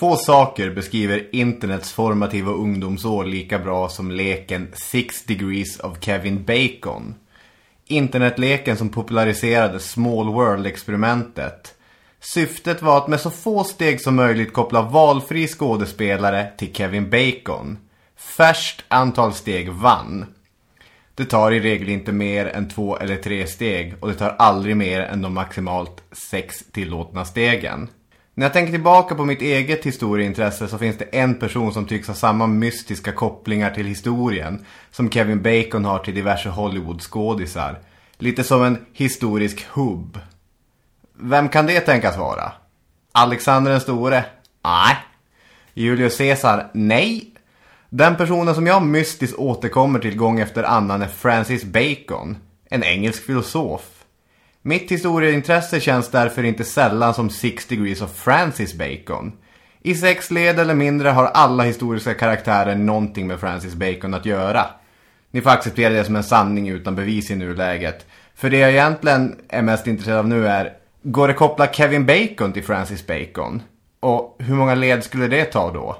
Få saker beskriver internets formativa ungdomsår lika bra som leken Six Degrees of Kevin Bacon. Internetleken som populariserade Small World-experimentet. Syftet var att med så få steg som möjligt koppla valfri skådespelare till Kevin Bacon. Färst antal steg vann. Det tar i regel inte mer än två eller tre steg och det tar aldrig mer än de maximalt sex tillåtna stegen. När jag tänker tillbaka på mitt eget historieintresse så finns det en person som tycks ha samma mystiska kopplingar till historien som Kevin Bacon har till diverse Hollywoodskådisar. Lite som en historisk hubb. Vem kan det tänkas vara? Alexander den store? Nej. Julius Caesar? Nej. Den personen som jag mystiskt återkommer till gång efter annan är Francis Bacon, en engelsk filosof. Mitt historieintresse känns därför inte sällan som Six Degrees of Francis Bacon. I sex led eller mindre har alla historiska karaktärer någonting med Francis Bacon att göra. Ni får acceptera det som en sanning utan bevis i nuläget. För det jag egentligen är mest intresserad av nu är, går det koppla Kevin Bacon till Francis Bacon? Och hur många led skulle det ta då?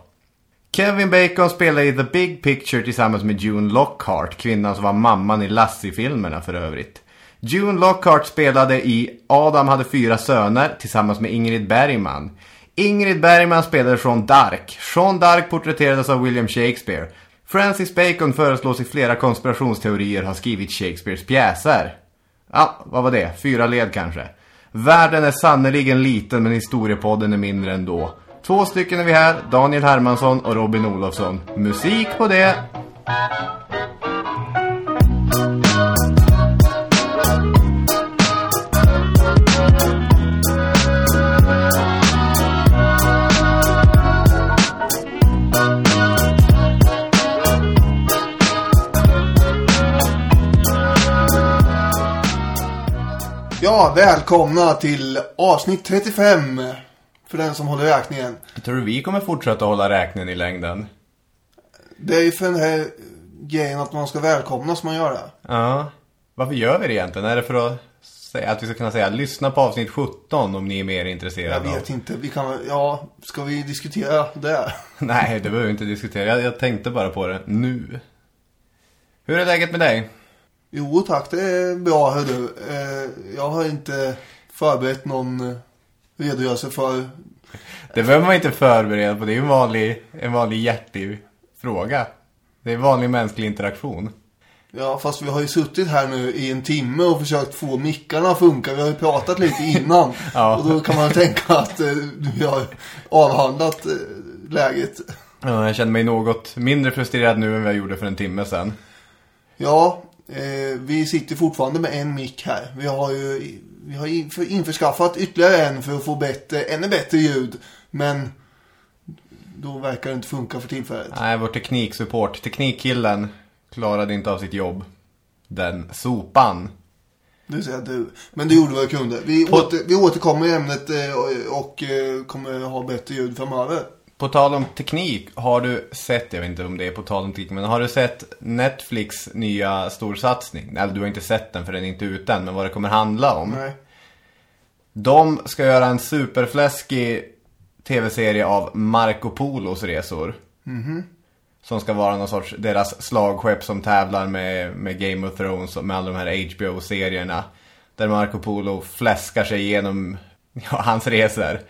Kevin Bacon spelar i The Big Picture tillsammans med June Lockhart, kvinnan som var mamman i Lassie-filmerna för övrigt. June Lockhart spelade i Adam hade fyra söner tillsammans med Ingrid Bergman. Ingrid Bergman spelade Sean Dark. Sean Dark porträtterades av William Shakespeare. Francis Bacon föreslås i flera konspirationsteorier ha skrivit Shakespeares pjäser. Ja, vad var det? Fyra led kanske. Världen är sannoliken liten men historiepodden är mindre ändå. Två stycken är vi här, Daniel Hermansson och Robin Olofsson. Musik på det! Ja, välkomna till avsnitt 35. För den som håller räkningen. Jag tror vi kommer fortsätta hålla räkningen i längden. Det är ju för den här grejen att man ska välkomnas man gör det. Ja. Varför gör vi det egentligen? Är det för att, säga, att vi ska kunna säga lyssna på avsnitt 17 om ni är mer intresserade? Jag vet inte. Vi kan ja, ska vi diskutera det? Nej, det behöver vi inte diskutera. Jag, jag tänkte bara på det nu. Hur är läget med dig? Jo tack, det är bra hör du. Eh, Jag har inte förberett någon eh, redogörelse för... Det behöver man inte förbereda på. Det är ju en vanlig, en vanlig hjärtig fråga. Det är vanlig mänsklig interaktion. Ja, fast vi har ju suttit här nu i en timme och försökt få mickarna att funka. Vi har ju pratat lite innan. Ja. Och då kan man tänka att eh, vi har avhandlat eh, läget. Ja, jag känner mig något mindre frustrerad nu än vad jag gjorde för en timme sedan. Ja, eh, vi sitter fortfarande med en mick här. Vi har ju vi har inför, införskaffat ytterligare en för att få bättre, ännu bättre ljud. Men då verkar det inte funka för tillfället. Nej, vår tekniksupport, teknikkillen, klarade inte av sitt jobb. Den sopan. Det säga du. Men det gjorde vad jag kunde. Vi, På- åter, vi återkommer i ämnet eh, och, och eh, kommer ha bättre ljud framöver. På tal om teknik, har du sett, jag vet inte om det är på tal om teknik, men har du sett Netflix nya storsatsning? Eller du har inte sett den för den är inte ute än, men vad det kommer handla om. Nej. De ska göra en superfläskig tv-serie av Marco Polos resor. Som ska vara någon sorts deras slagskepp som tävlar med, med Game of Thrones och med alla de här HBO-serierna. Där Marco Polo fläskar sig igenom ja, hans resor.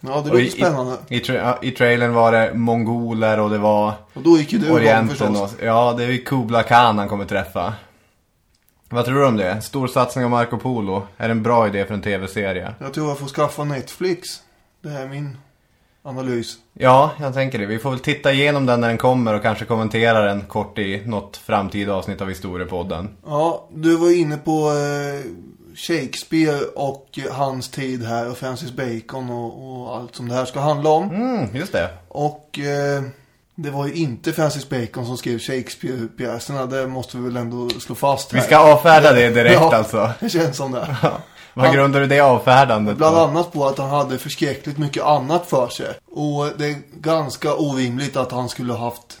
Ja, det låter spännande. I, i, tra I trailern var det mongoler och det var Och då gick ju du igång förstås. Och, ja, det är ju Kubla Khan han kommer träffa. Vad tror du om det? Stor satsning av Marco Polo. Är det en bra idé för en tv-serie? Jag tror jag får skaffa Netflix. Det här är min analys. Ja, jag tänker det. Vi får väl titta igenom den när den kommer och kanske kommentera den kort i något framtida avsnitt av Historiepodden. Ja, du var inne på eh, Shakespeare och hans tid här och Francis Bacon och, och allt som det här ska handla om. Mm, just det. Och eh, det var ju inte Francis Bacon som skrev Shakespeare-pjäserna. Det måste vi väl ändå slå fast här. Vi ska avfärda det direkt ja, alltså. det känns som det. Vad grundar du det avfärdandet Bland på? annat på att han hade förskräckligt mycket annat för sig. Och det är ganska orimligt att han skulle ha haft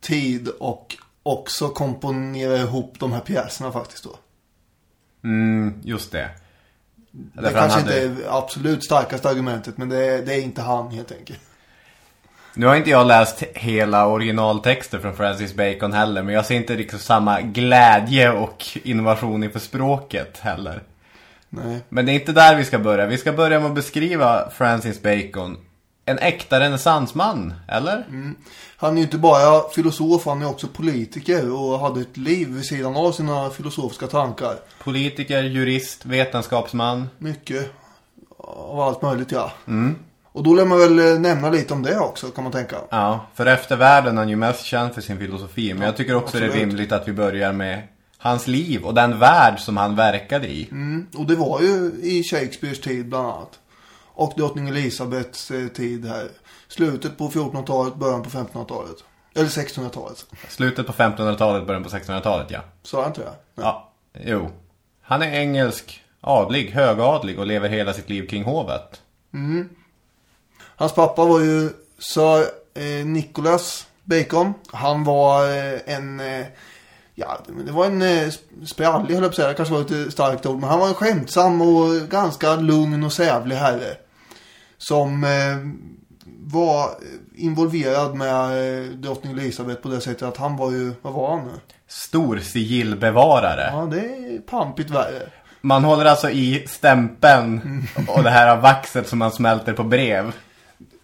tid och också komponera ihop de här pjäserna faktiskt då. Mm, just det. Det Därför kanske hade- inte är absolut starkaste argumentet, men det är, det är inte han helt enkelt. Nu har inte jag läst hela originaltexter från Francis Bacon heller, men jag ser inte liksom samma glädje och innovation inför språket heller. Nej. Men det är inte där vi ska börja. Vi ska börja med att beskriva Francis Bacon. En äkta renässansman, eller? Han är ju inte bara filosof, han är också politiker och hade ett liv vid sidan av sina filosofiska tankar. Politiker, jurist, vetenskapsman. Mycket av allt möjligt, ja. Och då lär man väl eh, nämna lite om det också, kan man tänka. Ja, för eftervärlden är han ju mest känd för sin filosofi. Men jag tycker också det är absolut. rimligt att vi börjar med hans liv och den värld som han verkade i. Mm. Och det var ju i Shakespeares tid bland annat. Och drottning Elisabeths eh, tid här. Slutet på 1400-talet, början på 1500-talet. Eller 1600-talet. Slutet på 1500-talet, början på 1600-talet, ja. Sa jag inte det? Ja, jo. Han är engelsk, adlig, högadlig och lever hela sitt liv kring hovet. Hans pappa var ju Sir eh, Nicholas Bacon. Han var eh, en... Eh, ja, det var en eh, sprallig höll jag på att säga. Det kanske var ett starkt ord. Men han var en skämtsam och ganska lugn och sävlig herre. Som eh, var involverad med eh, drottning Elisabeth på det sättet att han var ju... Vad var han nu? Stor sigillbevarare. Ja, det är pampigt värre. Man håller alltså i stämpeln och det här vaxet som man smälter på brev.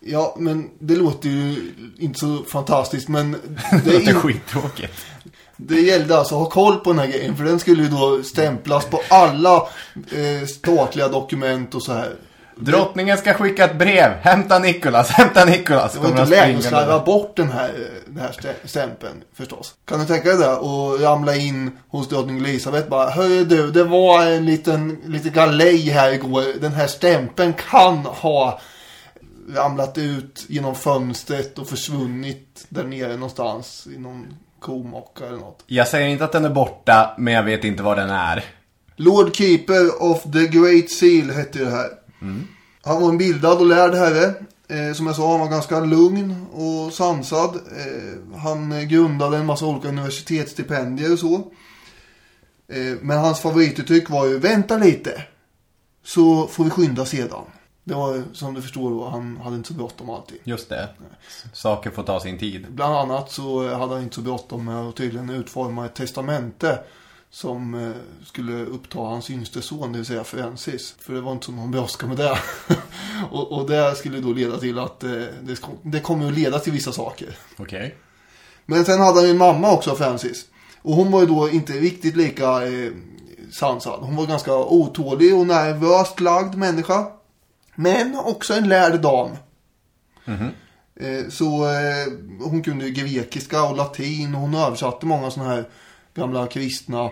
Ja, men det låter ju inte så fantastiskt. Men Det det, är låter in, skittråkigt. det gällde alltså att ha koll på den här grejen. För den skulle ju då stämplas på alla eh, statliga dokument och så här. Drottningen ska skicka ett brev. Hämta Nikolas, hämta Nikolas. Det var inte läge att slarva bort den här, den här stä- stämpeln förstås. Kan du tänka dig det? Och ramla in hos drottning Elisabeth bara. Hör du, det var en liten, lite galej här igår. Den här stämpeln kan ha ramlat ut genom fönstret och försvunnit där nere någonstans i någon komocka eller något. Jag säger inte att den är borta, men jag vet inte var den är. Lord Keeper of the Great Seal hette det här. Han var en bildad och lärd herre. Eh, som jag sa, han var ganska lugn och sansad. Eh, han grundade en massa olika universitetsstipendier och så. Eh, men hans favorituttryck var ju, vänta lite. Så får vi skynda sedan. Det var som du förstår då, han hade inte så bråttom alltid. Just det. Saker får ta sin tid. Bland annat så hade han inte så bråttom med att tydligen utforma ett testamente som eh, skulle uppta hans yngste son, det vill säga Francis. För det var inte så någon brådska med det. och, och det skulle då leda till att eh, det, det kommer att leda till vissa saker. Okej. Men sen hade han ju en mamma också, Francis. Och hon var ju då inte riktigt lika eh, sansad. Hon var ganska otålig och nervöst lagd människa. Men också en lärd dam. Eh, Så eh, hon kunde grekiska och latin och hon översatte många sådana här gamla kristna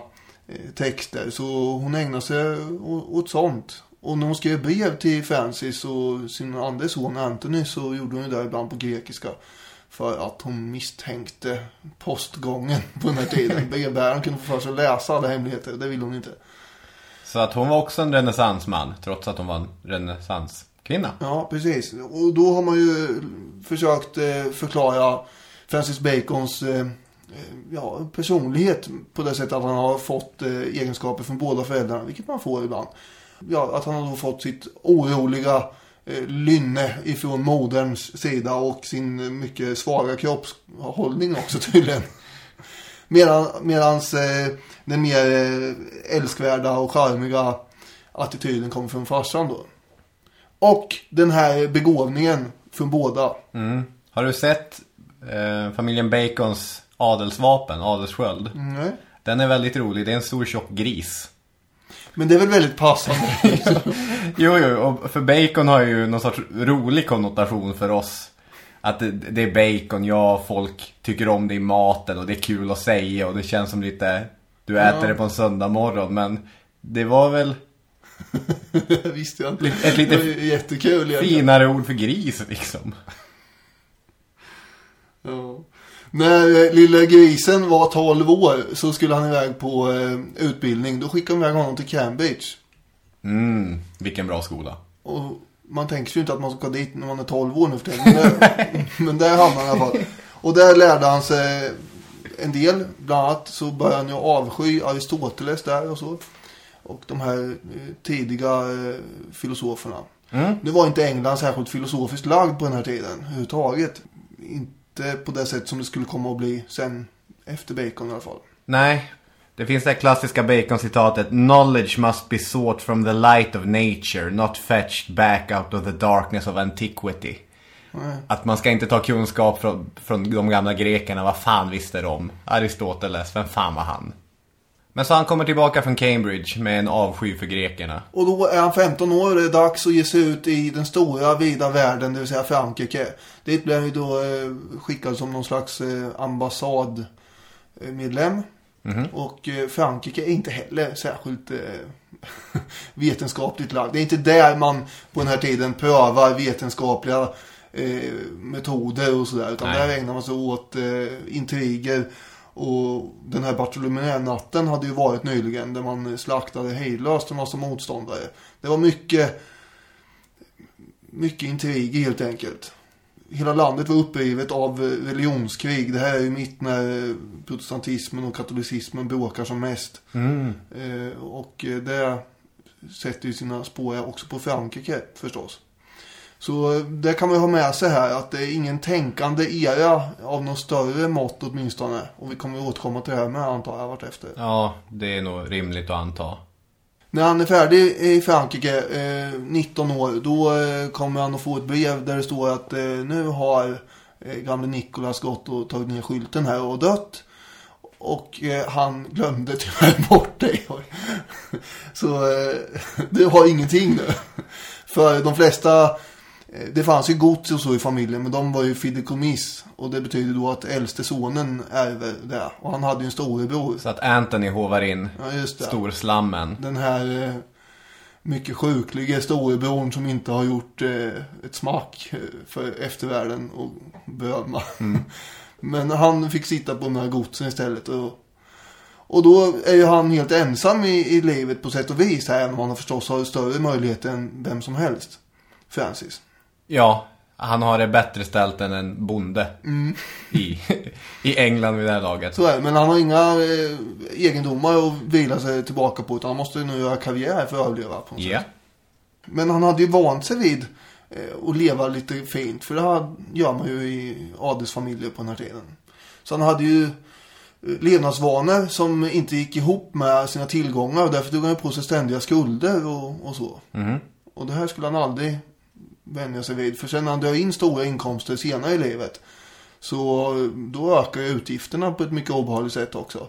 eh, texter. Så hon ägnade sig åt sånt. Och när hon skrev brev till Francis och sin andra son Anthony så gjorde hon det ibland på grekiska. För att hon misstänkte postgången på den här tiden. Brevbäraren kunde få för sig att läsa alla hemligheter. Det ville hon inte. Så att hon var också en renässansman, trots att hon var en renässanskvinna. Ja, precis. Och då har man ju försökt eh, förklara Francis Bacons eh, Eh, ja, personlighet på det sättet att han har fått eh, egenskaper från båda föräldrarna, vilket man får ibland. Ja, att han har då fått sitt oroliga eh, lynne ifrån moderns sida och sin eh, mycket svaga kroppshållning också tydligen. Medan, medans eh, den mer eh, älskvärda och charmiga attityden kommer från farsan då. Och den här begåvningen från båda. Mm. Har du sett eh, familjen Bacons adelsvapen, adelssköld? Nej. Den är väldigt rolig, det är en stor tjock gris. Men det är väl väldigt passande. Jo, jo, och för bacon har ju någon sorts rolig konnotation för oss. Att det, det är bacon, ja, folk tycker om det i maten och det är kul att säga och det känns som lite, du äter Ja. det på en söndag morgon men det var väl Visste jag inte. Ett lite jättekul finare ord för gris liksom. Ja. När eh, lilla grisen var 12 år så skulle han iväg på eh, utbildning. Då skickade de iväg honom till Cambridge. Mm, vilken bra skola. Och man tänker ju inte att man ska dit när man är 12 år nu för tiden. Men, där- men där hamnade han i alla fall. Och där lärde han sig en del. Bland annat så började han ju avsky Aristoteles där och så. Och de här eh, tidiga eh, filosoferna. Mm. Nu var inte England särskilt filosofiskt lagd på den här tiden överhuvudtaget. Inte på det sätt som det skulle komma att bli sen efter Bacon i alla fall. Nej, det finns det här klassiska Bacon-citatet Knowledge must be sought from the light of nature, not fetched back out of the darkness of antiquity. Nej. Att man ska inte ta kunskap från, från de gamla grekerna, vad fan visste de? Aristoteles, vem fan var han? Men så han kommer tillbaka från Cambridge med en avsky för grekerna. Och då är han 15 år och det är dags att ge sig ut i den stora vida världen, det vill säga Frankrike. Dit blev han ju då eh, skickad som någon slags eh, ambassadmedlem. Och eh, Frankrike är inte heller särskilt vetenskapligt lagd. Det är inte där man på den här tiden prövar vetenskapliga metoder och sådär. Utan Nej. där ägnar man sig åt intriger. Och den här Bartolomé-natten hade ju varit nyligen där man slaktade hejdlöst en massa motståndare. Det var mycket, mycket intriger helt enkelt. Hela landet var upprivet av religionskrig. Det här är ju mitt när protestantismen och katolicismen bråkar som mest. Mm. Eh, och det sätter ju sina spår också på Frankrike förstås. Så det kan man ha med sig här att det är ingen tänkande era av något större mått åtminstone. Och vi kommer återkomma till det här med antar jag vart efter. Ja, det är nog rimligt att anta. När han är färdig i Frankrike, eh, 19 år, då eh, kommer han att få ett brev där det står att eh, nu har eh, gamle Nikolas gått och tagit ner skylten här och dött. Och eh, han glömde tyvärr bort dig. Så eh, det har ingenting nu. För de flesta, det fanns ju gods och så i familjen, men de var ju fideikommiss. Och det betyder då att äldste sonen ärver det. Och han hade ju en storebror. Så att Anthony hovar in Ja, just det storslammen. den här eh, mycket sjukliga storebrorn som inte har gjort eh, ett smack eh, för eftervärlden och berömma. Men han fick sitta på de här godsen istället. Och, och då är ju han helt ensam i, i livet på sätt och vis här. Även om han förstås har större möjligheter än vem som helst. Francis. Ja, han har det bättre ställt än en bonde i, i England vid det här laget. Så är det. Men han har inga eh, egendomar att vila sig tillbaka på. Utan han måste nu göra karriär för att överleva på något Ja. sätt. Men han hade ju vant sig vid eh, att leva lite fint. För det här gör man ju i adelsfamiljer på den här tiden. Så han hade ju eh, levnadsvanor som inte gick ihop med sina tillgångar. Och därför tog han på sig ständiga skulder och, och så. Mhm. Och det här skulle han aldrig vänja sig vid. För sen när han drar in stora inkomster senare i livet. Så då ökar utgifterna på ett mycket obehagligt sätt också.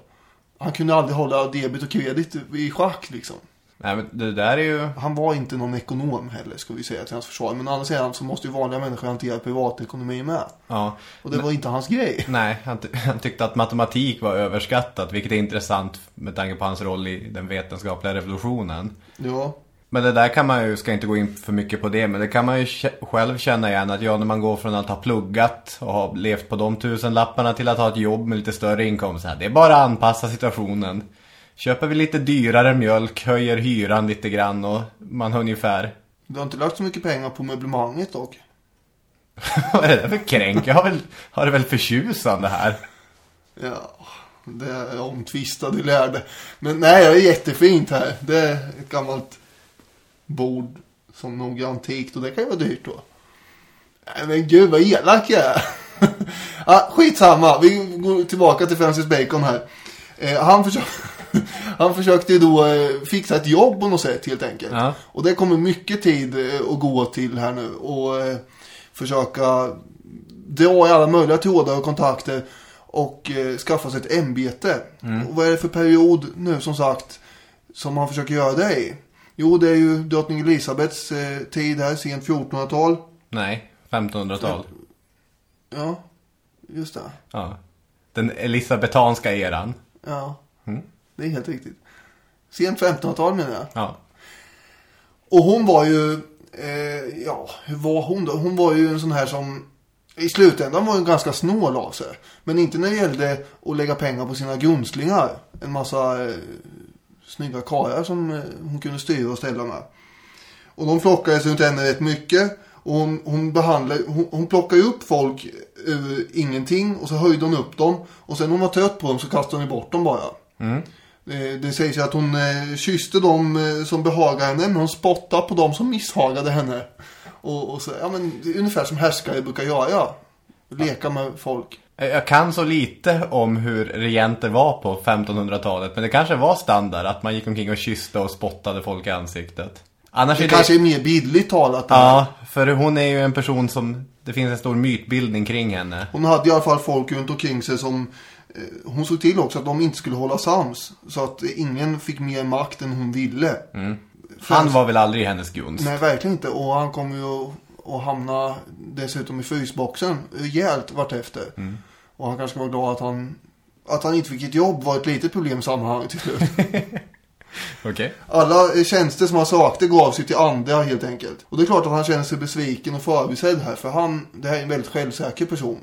Han kunde aldrig hålla debit och kredit i schack liksom. Nej, men det där är ju... Han var inte någon ekonom heller, ska vi säga till hans försvar. Men å andra sidan så måste ju vanliga människor hantera privatekonomi med. Ja. Och det var inte hans grej. Nej, han, ty- han tyckte att matematik var överskattat, vilket är intressant med tanke på hans roll i den vetenskapliga revolutionen. Ja, Men det där kan man ju, ska inte gå in för mycket på det, men det kan man ju själv känna igen att ja, när man går från att ha pluggat och ha levt på de tusen lapparna till att ha ett jobb med lite större inkomst. här, Det är bara att anpassa situationen. Köper vi lite dyrare mjölk, höjer hyran lite grann och man har ungefär... du har inte lagt så mycket pengar på möblemanget dock. Vad är det där för kränk? Jag har, väl, har det väl förtjusande här? Ja, det är omtvistade lärde. Men nej, det är jättefint här. Det är ett gammalt bord som nog är antikt och det kan ju vara dyrt då. Nej men gud vad elak jag är. ja, skitsamma, vi går tillbaka till Francis Bacon här. Eh, han, försökte, han försökte ju då eh, fixa ett jobb på något sätt helt enkelt. Ja. Och det kommer mycket tid eh, att gå till här nu. Och eh, försöka dra i alla möjliga trådar och kontakter. Och eh, skaffa sig ett ämbete. Och vad är det för period nu som sagt som han försöker göra det i? Jo, det är ju drottning Elisabeths eh, tid här, sent 1400-tal. Nej, 1500-tal. Ja, just det. Ja. Den elisabetanska eran. Ja, Mm. det är helt riktigt. Sent 1500-tal menar jag. Ja. Och hon var ju, eh, ja, hur var hon då? Hon var ju en sån här som i slutändan var hon ganska snål av sig. Men inte när det gällde att lägga pengar på sina gunstlingar. En massa eh, snygga karlar som eh, hon kunde styra och ställa med. Och de flockades runt henne rätt mycket. Och hon, hon behandlar, hon, hon plockar ju upp folk ur ingenting och så höjde hon upp dem. Och sen när hon var trött på dem så kastade hon bort dem bara. Det, det sägs att hon eh, kysste dem eh, som behagade henne men hon spottade på dem som misshagade henne. Och, och så, ja men det är ungefär som härskare brukar göra. Leka med folk. Jag kan så lite om hur regenter var på 1500-talet. Men det kanske var standard att man gick omkring och kysste och spottade folk i ansiktet. Annars Det är kanske är mer bildligt talat. Ja, för hon är ju en person som... Det finns en stor mytbildning kring henne. Hon hade i alla fall folk runt omkring sig som eh, hon såg till också att de inte skulle hålla sams. Så att ingen fick mer makt än hon ville. Han var väl aldrig i hennes gunst. Nej, verkligen inte. Och han kommer ju att- hamna dessutom i frysboxen rejält vartefter. Och han kanske var glad att han, att han inte fick ett jobb var ett litet problem i sammanhanget till slut. Okej. Alla tjänster som han sökte gav sig till andra helt enkelt. Och det är klart att han känner sig besviken och förbisedd här. För han, det här är en väldigt självsäker person.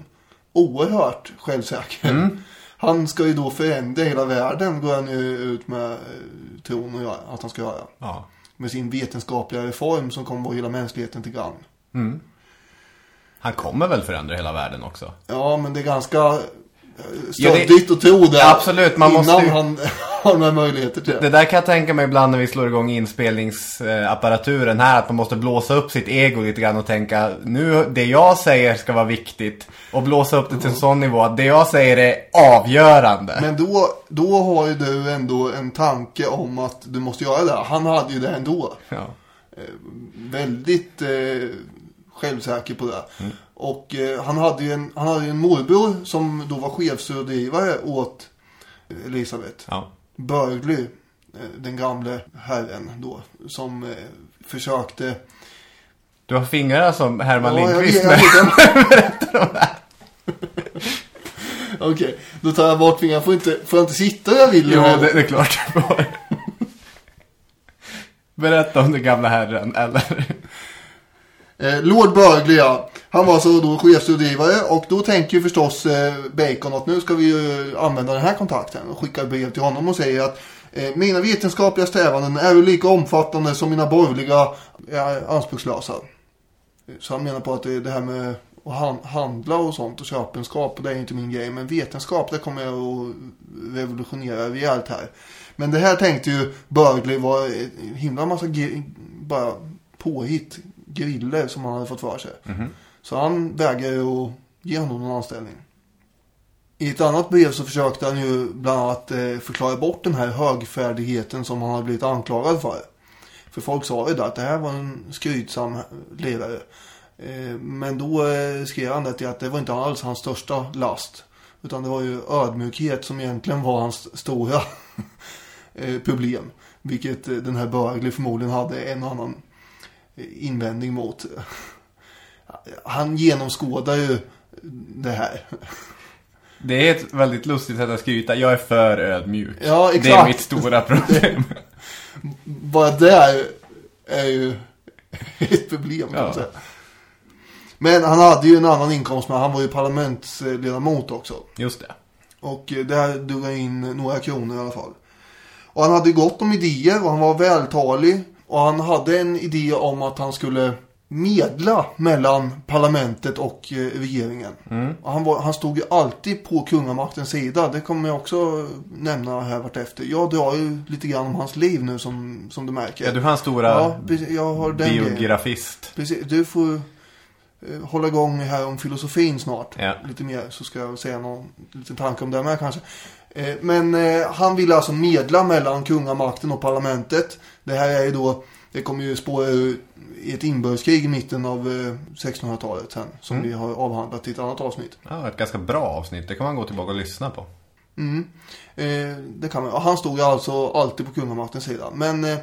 Oerhört självsäker. Han ska ju då förändra hela världen, går han ju ut med eh, tron och göra, att han ska göra. Ja. Med sin vetenskapliga reform som kommer vara hela mänskligheten till gagn. Han kommer väl förändra hela världen också? Ja, men det är ganska eh, stöddigt att tro det. Absolut, man innan måste ju- han har några möjligheter till det. Det där kan jag tänka mig ibland när vi slår igång inspelningsapparaturen här. Att man måste blåsa upp sitt ego lite grann och tänka nu det jag säger ska vara viktigt. Och blåsa upp det till en sån nivå att det jag säger är avgörande. Men då, då har ju du ändå en tanke om att du måste göra det. Han hade ju det ändå. Ja. Väldigt eh, självsäker på det. Och eh, han, hade ju en, han hade en morbror som då var chefsrådgivare åt Elisabeth. Ja. Burgley, eh, den gamle herren då, som eh, försökte... Du har fingrarna som Herman Ja, jag Lindqvist med. jag vet. Okej, då tar jag bort fingrarna. Får, inte, får jag inte sitta där jag vill? Jo, det, det är klart du får. Berätta om den gamla herren, eller? Eh, Lord Burgley, ja. Han var alltså då chefsrådgivare och då tänker ju förstås eh, Bacon att nu ska vi ju använda den här kontakten och skickar brev till honom och säger att eh, mina vetenskapliga strävanden är ju lika omfattande som mina borgerliga eh, anspråkslösa. Så han menar på att det, det här med att handla och sånt och köpenskap, det är inte min grej. Men vetenskap, det kommer jag att revolutionera rejält här. Men det här tänkte ju Burgley var en himla massa bara påhitt, griller som han hade fått för sig. Så han vägrade ju att ge honom någon anställning. I ett annat brev så försökte han ju bland annat eh, förklara bort den här högfärdigheten som han hade blivit anklagad för. För folk sa ju det att det här var en skrytsam ledare. Eh, Men då eh, skrev han det till att det var inte alls hans största last. Utan det var ju ödmjukhet som egentligen var hans stora problem. Vilket den här Burgley förmodligen hade en annan invändning mot. Han genomskådar ju det här. Det är ett väldigt lustigt sätt att skryta. Jag är för ödmjuk. Ja, Det är exakt. mitt stora problem. Bara det är ju ett problem Ja. Men han hade ju en annan inkomst, men han var ju parlamentsledamot också. Just det. Och där drog han in några kronor i alla fall. Och han hade gott om idéer och han var vältalig. Och han hade en idé om att han skulle medla mellan parlamentet och eh, regeringen. Och han, var, han stod ju alltid på kungamaktens sida. Det kommer jag också nämna här vartefter. Jag drar ju lite grann om hans liv nu som, som du märker. Ja, du har en stora Ja, jag har den grejen. biografist. Precis, du får eh, hålla igång här om filosofin snart. Ja. Lite mer så ska jag säga någon liten tanke om det med kanske. Eh, men eh, han ville alltså medla mellan kungamakten och parlamentet. Det här är ju då, det kommer ju spåra ur i ett inbördeskrig i mitten av eh, 1600-talet sen. Som vi har avhandlat i ett annat avsnitt. Ja, ett ganska bra avsnitt. Det kan man gå tillbaka och lyssna på. Eh, det kan man Han stod ju alltså alltid på kungamaktens sida. Men eh,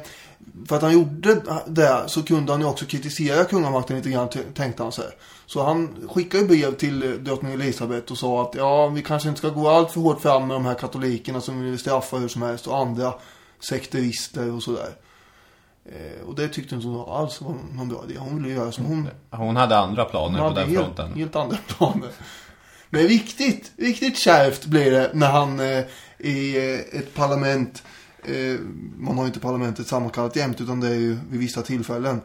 för att han gjorde det så kunde han ju också kritisera kungamakten lite grann tänkte han sig. Så han skickade brev till eh, drottning Elisabeth och sa att ja, vi kanske inte ska gå allt för hårt fram med de här katolikerna som vill straffa hur som helst och andra sekterister och sådär. Eh, och det tyckte hon inte alls var någon bra idé. Hon ville göra som hon Hon hade andra planer han på den hade fronten. helt, helt andra planer. Men riktigt, riktigt kärvt blir det när han eh, i eh, ett parlament, eh, man har ju inte parlamentet sammankallat jämt utan det är ju vid vissa tillfällen.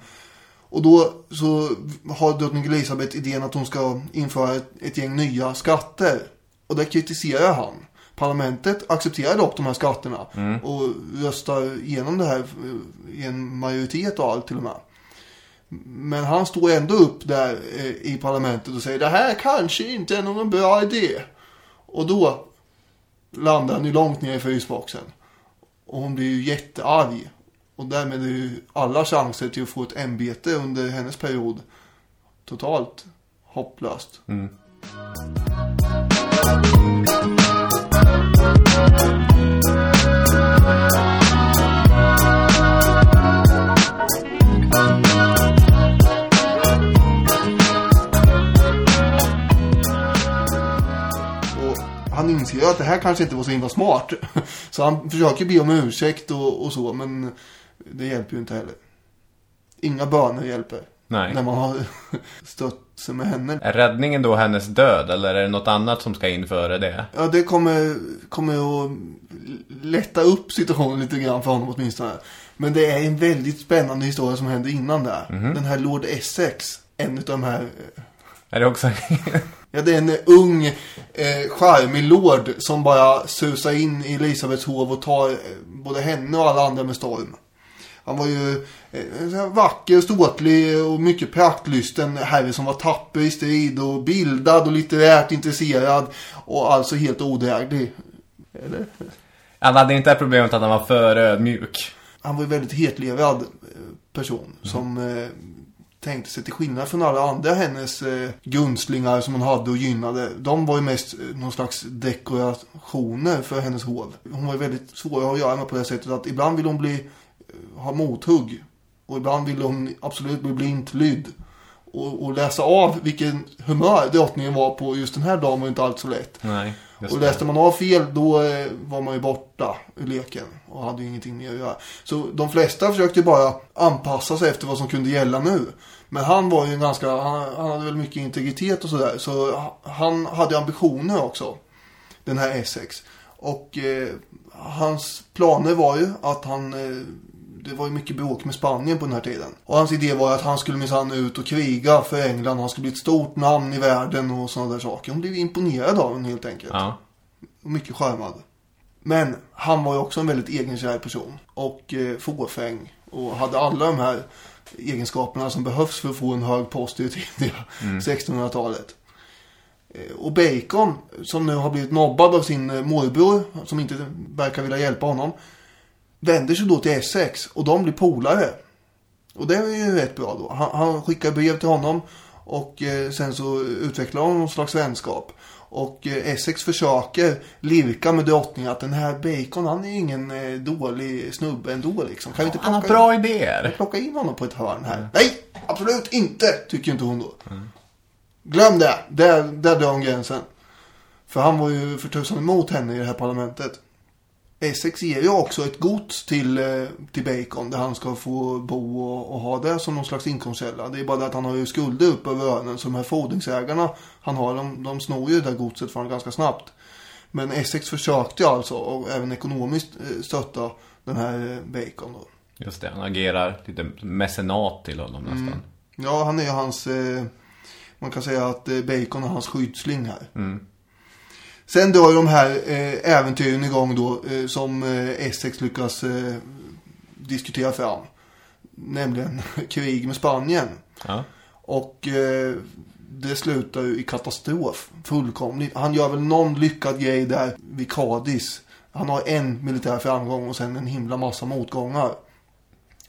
Och då så har drottning Elisabeth idén att hon ska införa ett, ett gäng nya skatter. Och det kritiserar han. Parlamentet accepterar dock de här skatterna och röstar igenom det här eh, i en majoritet och allt till och med. Men han står ändå upp där eh, i parlamentet och säger det här kanske inte är någon bra idé. Och då landar han ju långt ner i frysboxen. Och hon blir ju jättearg. Och därmed är ju alla chanser till att få ett ämbete under hennes period totalt hopplöst. Och han inser ju att det här kanske inte var så himla smart. Så han försöker be om ursäkt och, och så, men det hjälper ju inte heller. Inga böner hjälper. Nej. När man har stött sig med henne. Är räddningen då hennes död eller är det något annat som ska in före det? Ja, det kommer, kommer att lätta upp situationen lite grann för honom åtminstone. Men det är en väldigt spännande historia som händer innan där. Den här Lord Essex, en av de här... Är det också... Ja, det är en ung, eh, charmig lord som bara susar in i Elisabeths hov och tar eh, både henne och alla andra med storm. Han var ju eh, här vacker, ståtlig och mycket praktlysten herre som var tapper i strid och bildad och litterärt intresserad och alltså helt odräglig. Eller? Han hade inte det problemet att han var för ödmjuk. Han var ju väldigt hetlevrad eh, person som eh, tänkte sig till skillnad från alla andra hennes eh, gunstlingar som hon hade och gynnade. De var ju mest eh, någon slags dekorationer för hennes hov. Hon var ju väldigt svår att göra med på det sättet att ibland ville hon bli, eh, ha mothugg. Och ibland ville hon absolut bli blint lydd. Och, och läsa av vilken humör drottningen var på just den här dagen var inte alls så lätt. Nej, Och läste man av fel då eh, var man ju borta ur leken och hade ju ingenting mer att göra. Så de flesta försökte ju bara anpassa sig efter vad som kunde gälla nu. Men han var ju ganska, han, han hade väl mycket integritet och sådär. Så ha- han hade ambitioner också. Den här Essex. Och eh, hans planer var ju att han eh, det var ju mycket bråk med Spanien på den här tiden. Och hans idé var att han skulle minsann ut och kriga för England. Han skulle bli ett stort namn i världen och sådana där saker. Hon blev imponerad av honom helt enkelt. Ja. Mycket charmad. Men han var ju också en väldigt egenkär person. Och eh, fåfäng. Och hade alla de här egenskaperna som behövs för att få en hög post i det tidiga 1600-talet. Eh, Och Bacon, som nu har blivit nobbad av sin eh, morbror, som inte verkar vilja hjälpa honom, vänder sig då till Essex och de blir polare. Och det är ju rätt bra då. Han, han skickar brev till honom och eh, sen så utvecklar de någon slags vänskap. Och eh, Essex försöker lirka med drottningen att den här Bacon, han är ju ingen eh, dålig snubbe ändå liksom. Kan vi inte Han har plocka bra in, idéer. plocka in honom på ett hörn här? Nej, absolut inte, tycker inte hon då. Glöm det, där, där drar hon gränsen. För han var ju för tusan emot henne i det här parlamentet. Essex ger ju också ett gods till, eh, till Bacon där han ska få bo och, och ha det som någon slags inkomstkälla. Det är bara det att han har ju skulder upp över öronen så de här fordringsägarna han har, de, de snor ju det där godset från honom ganska snabbt. Men Essex försökte ju alltså och även ekonomiskt eh, stötta den här eh, Bacon då. Just det, han agerar lite mecenat till honom nästan. Ja, han är ju hans, man kan säga att Bacon är hans skyddsling här. Sen drar ju de här eh, äventyren igång då eh, som eh, Essex lyckas eh, diskutera fram. Nämligen krig med Spanien. Ja. Och eh, det slutar ju i katastrof. Fullkomligt. Han gör väl någon lyckad grej där vid Cadiz. Han har en militär framgång och sen en himla massa motgångar.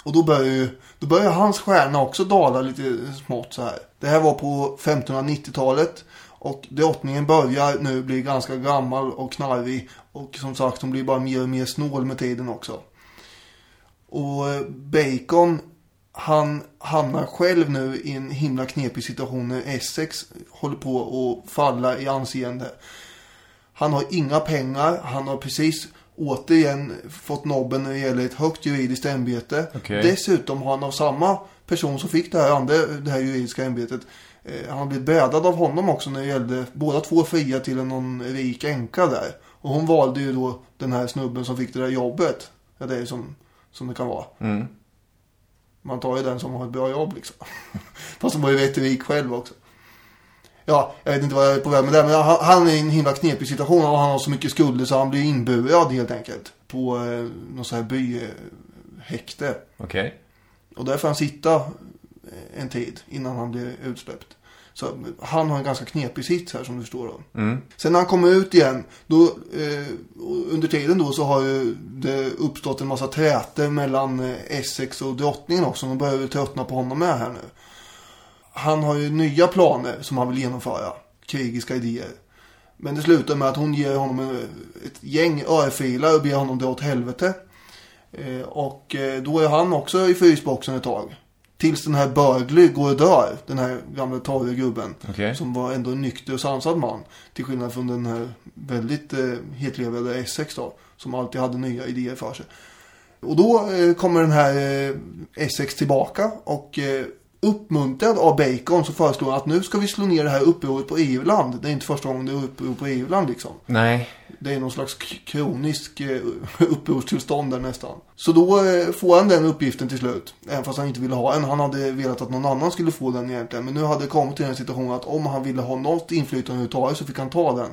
Och då börjar ju, då börjar hans stjärna också dala lite smått så här. Det här var på 1590-talet. Och drottningen börjar nu bli ganska gammal och knarrig. Och som sagt, hon blir bara mer och mer snål med tiden också. Och eh, Bacon, han hamnar själv nu i en himla knepig situation när Essex håller på att falla i anseende. Han har inga pengar, han har precis återigen fått nobben när det gäller ett högt juridiskt ämbete. Okej. Dessutom har han av samma person som fick det här andra, det här juridiska ämbetet, han har blivit bädad av honom också när det gällde båda två fria till någon rik änka där. Och hon valde ju då den här snubben som fick det där jobbet. Ja, det är som, som det kan vara. Mm. Man tar ju den som har ett bra jobb liksom. Fast han var ju veterik själv också. Ja, jag vet inte vad jag är på väg med det. Men han, han är i en himla knepig situation och han har så mycket skulder så han blir inburad helt enkelt. På eh, någon sån här byhäkte. Okej. Och där får han sitta eh, en tid innan han blir utsläppt. Så han har en ganska knepig sits här som du förstår då. Mm. Sen när han kommer ut igen, då, eh, under tiden då så har ju det uppstått en massa trätor mellan eh, Essex och drottningen också. De börjar ju tröttna på honom med här nu. Han har ju nya planer som han vill genomföra. Krigiska idéer. Men det slutar med att hon ger honom en, ett gäng örfilar och ber honom dra åt helvete. Eh, och eh, då är han också i frysboxen ett tag. Tills den här Burgley går och dör. Den här gamla torre gubben. Okej. Som var ändå en nykter och sansad man. Till skillnad från den här väldigt eh, hetlevade Essex då. Som alltid hade nya idéer för sig. Och då eh, kommer den här eh, Essex tillbaka. Och eh, uppmuntrad av Bacon så föreslår han att nu ska vi slå ner det här upproret på Irland. Det är inte första gången det är uppror på Irland liksom. Nej. Det är någon slags kronisk eh, upprorstillstånd där nästan. Så då eh, får han den uppgiften till slut. Även fast han inte ville ha den. Han hade velat att någon annan skulle få den egentligen. Men nu hade det kommit till den situationen att om han ville ha något inflytande överhuvudtaget så fick han ta den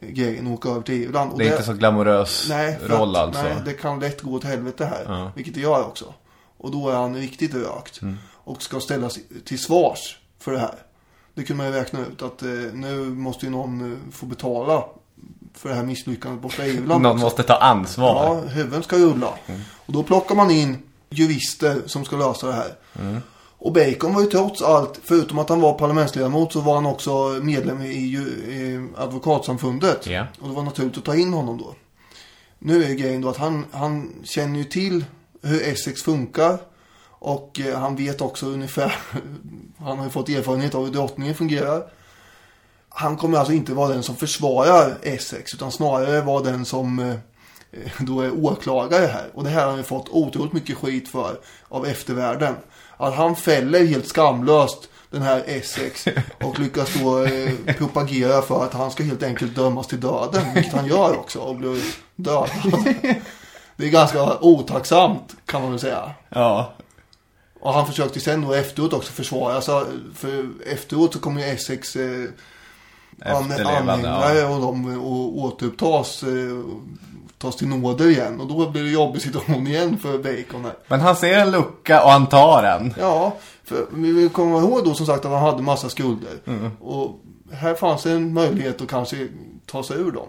eh, grejen och åka över till. Och Det är inte så glamorös nej, roll att, alltså. Nej, det kan lätt gå åt helvete här. Ja. Vilket det gör också. Och då är han riktigt rökt. Mm. Och ska ställas till svars för det här. Det kunde man ju räkna ut att eh, nu måste ju någon eh, få betala för det här misslyckandet borta i Irland. Någon måste ta ansvar. Ja, huvuden ska rulla. Och då plockar man in jurister som ska lösa det här. Och Bacon var ju trots allt, förutom att han var parlamentsledamot så var han också medlem i, i advokatsamfundet. Ja. Och det var naturligt att ta in honom då. Nu är grejen då att han, han känner ju till hur Essex funkar. Och eh, han vet också ungefär, han har ju fått erfarenhet av hur drottningen fungerar. Han kommer alltså inte vara den som försvarar Essex utan snarare vara den som eh, då är åklagare här. Och det här har han ju fått otroligt mycket skit för av eftervärlden. Att han fäller helt skamlöst den här Essex och lyckas då eh, propagera för att han ska helt enkelt dömas till döden. Vilket han gör också och blir dödad. Det är ganska otacksamt kan man väl säga. Ja. Och han försökte sen då efteråt också försvara sig. För efteråt så kommer ju Essex eh, anhängare ja. och de och återupptas. Eh, tas till nåder igen. Och då blir det jobbig situation igen för Bacon här. Men han ser en lucka och han tar den. Ja, för vi komma ihåg då som sagt att han hade massa skulder. Mm. Och här fanns en möjlighet att kanske ta sig ur dem.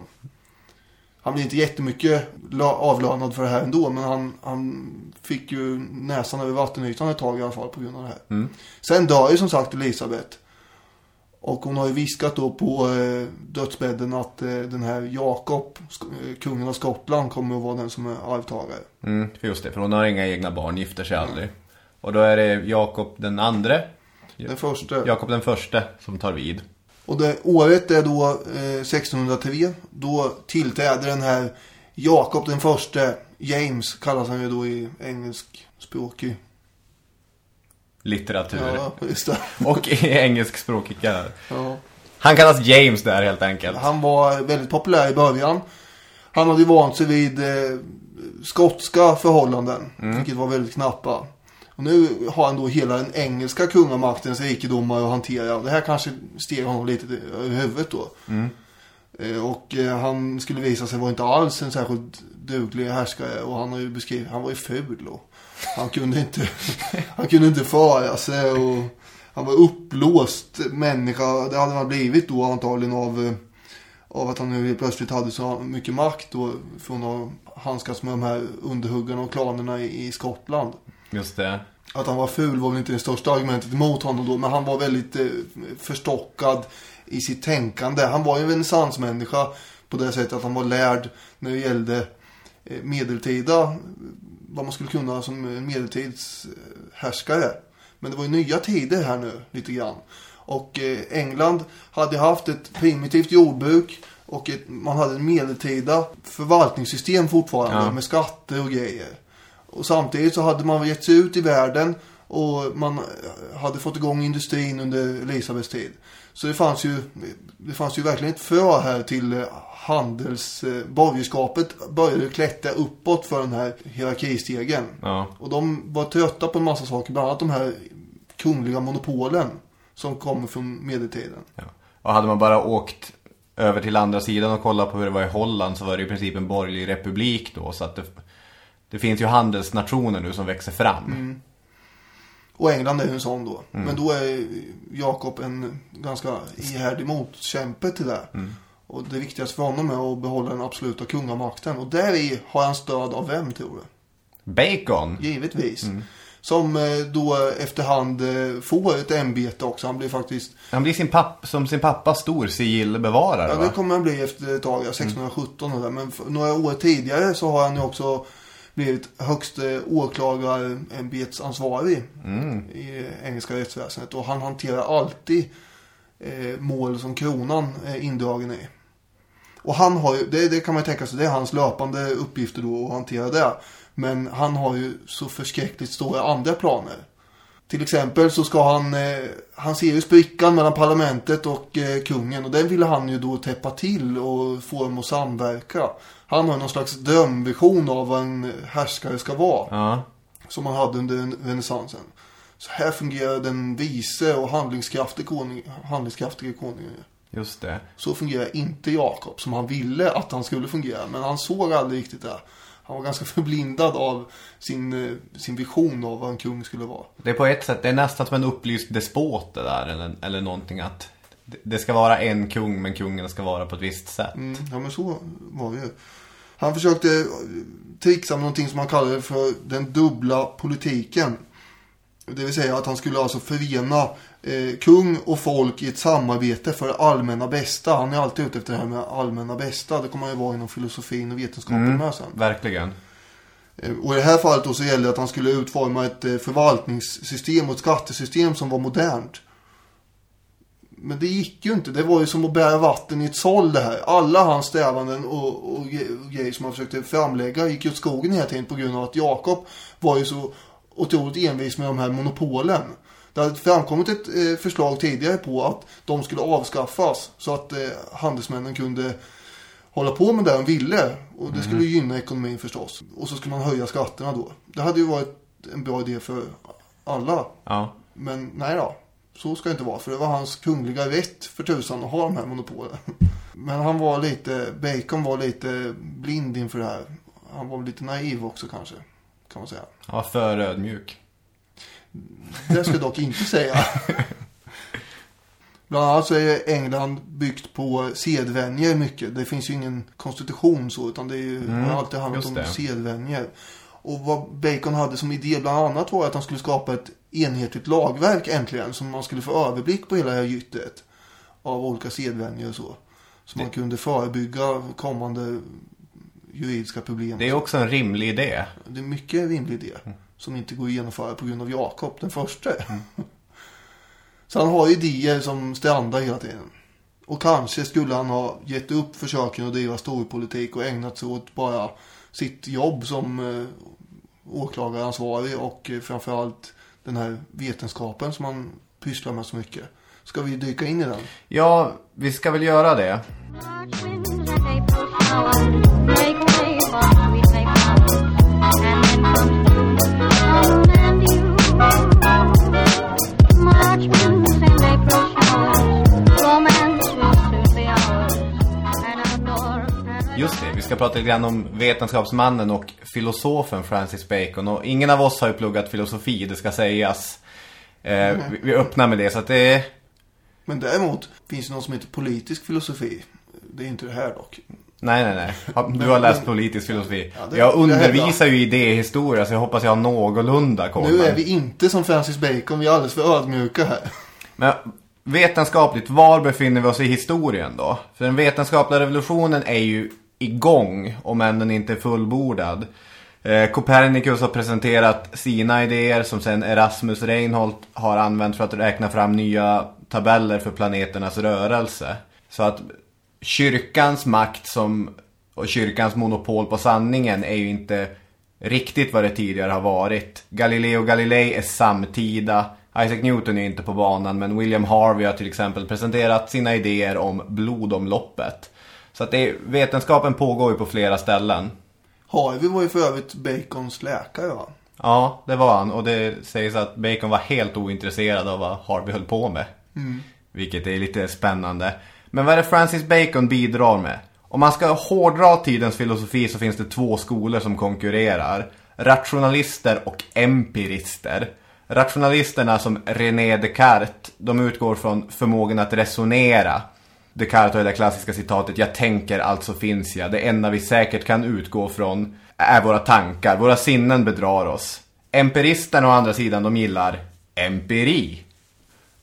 Han blev inte jättemycket avlönad för det här ändå. Men han, han fick ju näsan över vattenytan ett tag i alla fall på grund av det här. Mm. Sen dör ju som sagt Elisabeth. Och hon har ju viskat då på eh, dödsbädden att eh, den här Jakob, eh, kungen av Skottland, kommer att vara den som är arvtagare. Mm, just det, för hon har inga egna barn, gifter sig aldrig. Och då är det Jakob den andre, Den första. Jakob den förste, som tar vid. Och det året är då eh, 1603. Då tillträder den här Jakob den förste, James kallas han ju då i engelskspråkig. Litteratur. Ja, just det. Och i engelskspråkiga. Ja. Han kallas James där helt enkelt. Han var väldigt populär i början. Han hade ju vant sig vid eh, skotska förhållanden, vilket var väldigt knappa. Och nu har han då hela den engelska kungamaktens rikedomar att hantera. Det här kanske steg honom lite över huvudet då. Eh, Och eh, han skulle visa sig vara inte alls en särskilt duglig härskare. Och han har ju beskrivit, han var ju ful och han kunde inte, han kunde inte föra sig och han var uppblåst människa. Det hade han blivit då antagligen av, eh, av att han nu plötsligt hade så mycket makt då från att handskas med de här underhuggarna och klanerna i, i Skottland. Just det. Att han var ful var väl inte det största argumentet emot honom då. Men han var väldigt eh, förstockad i sitt tänkande. Han var ju en renässansmänniska på det sättet att han var lärd när det gällde eh, medeltida, vad man skulle kunna som en medeltidshärskare. Men det var ju nya tider här nu, lite grann. Och eh, England hade haft ett primitivt jordbruk och ett, man hade en medeltida förvaltningssystem fortfarande Ja. med skatter och grejer. Och samtidigt så hade man gett sig ut i världen Och man hade fått igång industrin under Elisabeths tid. Så det fanns ju, det fanns ju verkligen ett frö här till handels... Borgerskapet började klättra uppåt för den här hierarkistegen. Ja. Och de var trötta på en massa saker, bland annat de här kungliga monopolen som kommer från medeltiden. Ja. Och hade man bara åkt över till andra sidan och kollat på hur det var i Holland så var det i princip en borgerlig republik då. Så att det, det finns ju handelsnationer nu som växer fram. Och England är ju en sån då. Men då är Jakob en ganska ihärdig motkämpe till det. Och det viktigaste för honom är att behålla den absoluta kungamakten. Och där i har han stöd av vem tror du? Bacon! Givetvis. Som eh, då efterhand eh, får ett ämbete också. Han blir faktiskt, Han blir sin papp, som sin pappa stor sigillbevarare ja det kommer han bli efter ett tag, ja, 1617 och där. Men några år tidigare så har han ju också blivit högste åklagarämbetsansvarig i engelska rättsväsendet. Och han hanterar alltid eh, mål som kronan är indragen i. Och han har ju, det, det kan man ju tänka sig, det är hans löpande uppgifter då att hantera det. Men han har ju så förskräckligt stora andra planer. Till exempel så ska han, eh, han ser ju sprickan mellan parlamentet och eh, kungen och den ville han ju då täppa till och få dem att samverka. Han har någon slags drömvision av vad en härskare ska vara. Ja. Som han hade under renässansen. Så här fungerar den vise och handlingskraftige konung, handlingskraftige konungen. Just det. Så fungerar inte Jakob som han ville att han skulle fungera. Men han såg aldrig riktigt det. Han var ganska förblindad av sin, eh, sin vision av vad en kung skulle vara. Det är på ett sätt, det är nästan som en upplyst despot det där. Eller, eller någonting att det- ska vara en kung men kungen ska vara på ett visst sätt. Mm, ja men så var det ju. Han försökte trixa med någonting som han kallade för den dubbla politiken. Det vill säga att han skulle alltså förena eh, kung och folk i ett samarbete för det allmänna bästa. Han är alltid ute efter det här med allmänna bästa. Det kommer han ju vara inom filosofin och vetenskapen med sen. Verkligen. Eh, Och i det här fallet då så gällde det att han skulle utforma ett eh, förvaltningssystem och ett skattesystem som var modernt. Men det gick ju inte. Det var ju som att bära vatten i ett såll det här. Alla hans strävanden och, och, och grejer som han försökte framlägga gick ju åt skogen hela tiden på grund av att Jakob var ju så otroligt envis med de här monopolen. Det hade framkommit ett eh, förslag tidigare på att de skulle avskaffas så att eh, handelsmännen kunde hålla på med det de ville. Och det skulle gynna ekonomin förstås. Och så skulle man höja skatterna då. Det hade ju varit en bra idé för alla. Ja. Men nej då. Så ska det inte vara. För det var hans kungliga rätt för tusan att ha de här monopolen. Men han var lite, Bacon var lite blind inför det här. Han var lite naiv också kanske. Kan man säga. Han var för ödmjuk. Det ska jag dock inte säga. Bland annat så är England byggt på sedvänjer mycket. Det finns ju ingen konstitution så utan det är ju, har alltid handlat om sedvänjer. Och vad Bacon hade som idé bland annat var att han skulle skapa ett enhetligt lagverk äntligen. Som man skulle få överblick på hela det gyttret. Av olika sedvänjer och så. Så man kunde förebygga kommande juridiska problem. Det är också en rimlig idé. Det är mycket rimlig idé. Som inte går att genomföra på grund av Jakob den första. Så han har idéer som strandar hela tiden. Och kanske skulle han ha gett upp försöken att driva storpolitik och ägnat sig åt bara sitt jobb som eh, åklagaransvarig och eh, framförallt den här vetenskapen som han pysslar med så mycket. Ska vi dyka in i den? Ja, vi ska väl göra det. March winds and April showers Just det, vi ska prata lite grann om vetenskapsmannen och filosofen Francis Bacon. Och ingen av oss har ju pluggat filosofi, det ska sägas. Eh, vi, vi öppnar med det, så att det är... Men däremot finns det något som heter politisk filosofi. Det är inte det här dock. Nej, nej, nej. Du har läst politisk filosofi. Ja, det- jag undervisar ju i idéhistoria, så jag hoppas jag har någorlunda koll. Nu är vi inte som Francis Bacon, vi är alldeles för ödmjuka här. Men vetenskapligt, var befinner vi oss i historien då? För den vetenskapliga revolutionen är ju igång, om än den inte är fullbordad. Eh, Copernicus har presenterat sina idéer som sen Erasmus Reinhold har använt för att räkna fram nya tabeller för planeternas rörelse. Så att kyrkans makt som, och kyrkans monopol på sanningen är ju inte riktigt vad det tidigare har varit. Galileo Galilei är samtida. Isaac Newton är inte på banan men William Harvey har till exempel presenterat sina idéer om blodomloppet. Så att det, vetenskapen pågår ju på flera ställen. Harvey var ju för övrigt Bacons läkare va? Ja, det var han. Och det sägs att Bacon var helt ointresserad av vad Harvey höll på med. Vilket är lite spännande. Men vad är det Francis Bacon bidrar med? Om man ska hårdra tidens filosofi så finns det två skolor som konkurrerar. Rationalister och empirister. Rationalisterna som René Descartes, de utgår från förmågan att resonera. Descartes har det där klassiska citatet Jag tänker, alltså finns jag. Det enda vi säkert kan utgå från är våra tankar. Våra sinnen bedrar oss. Empiristerna å andra sidan, de gillar empiri.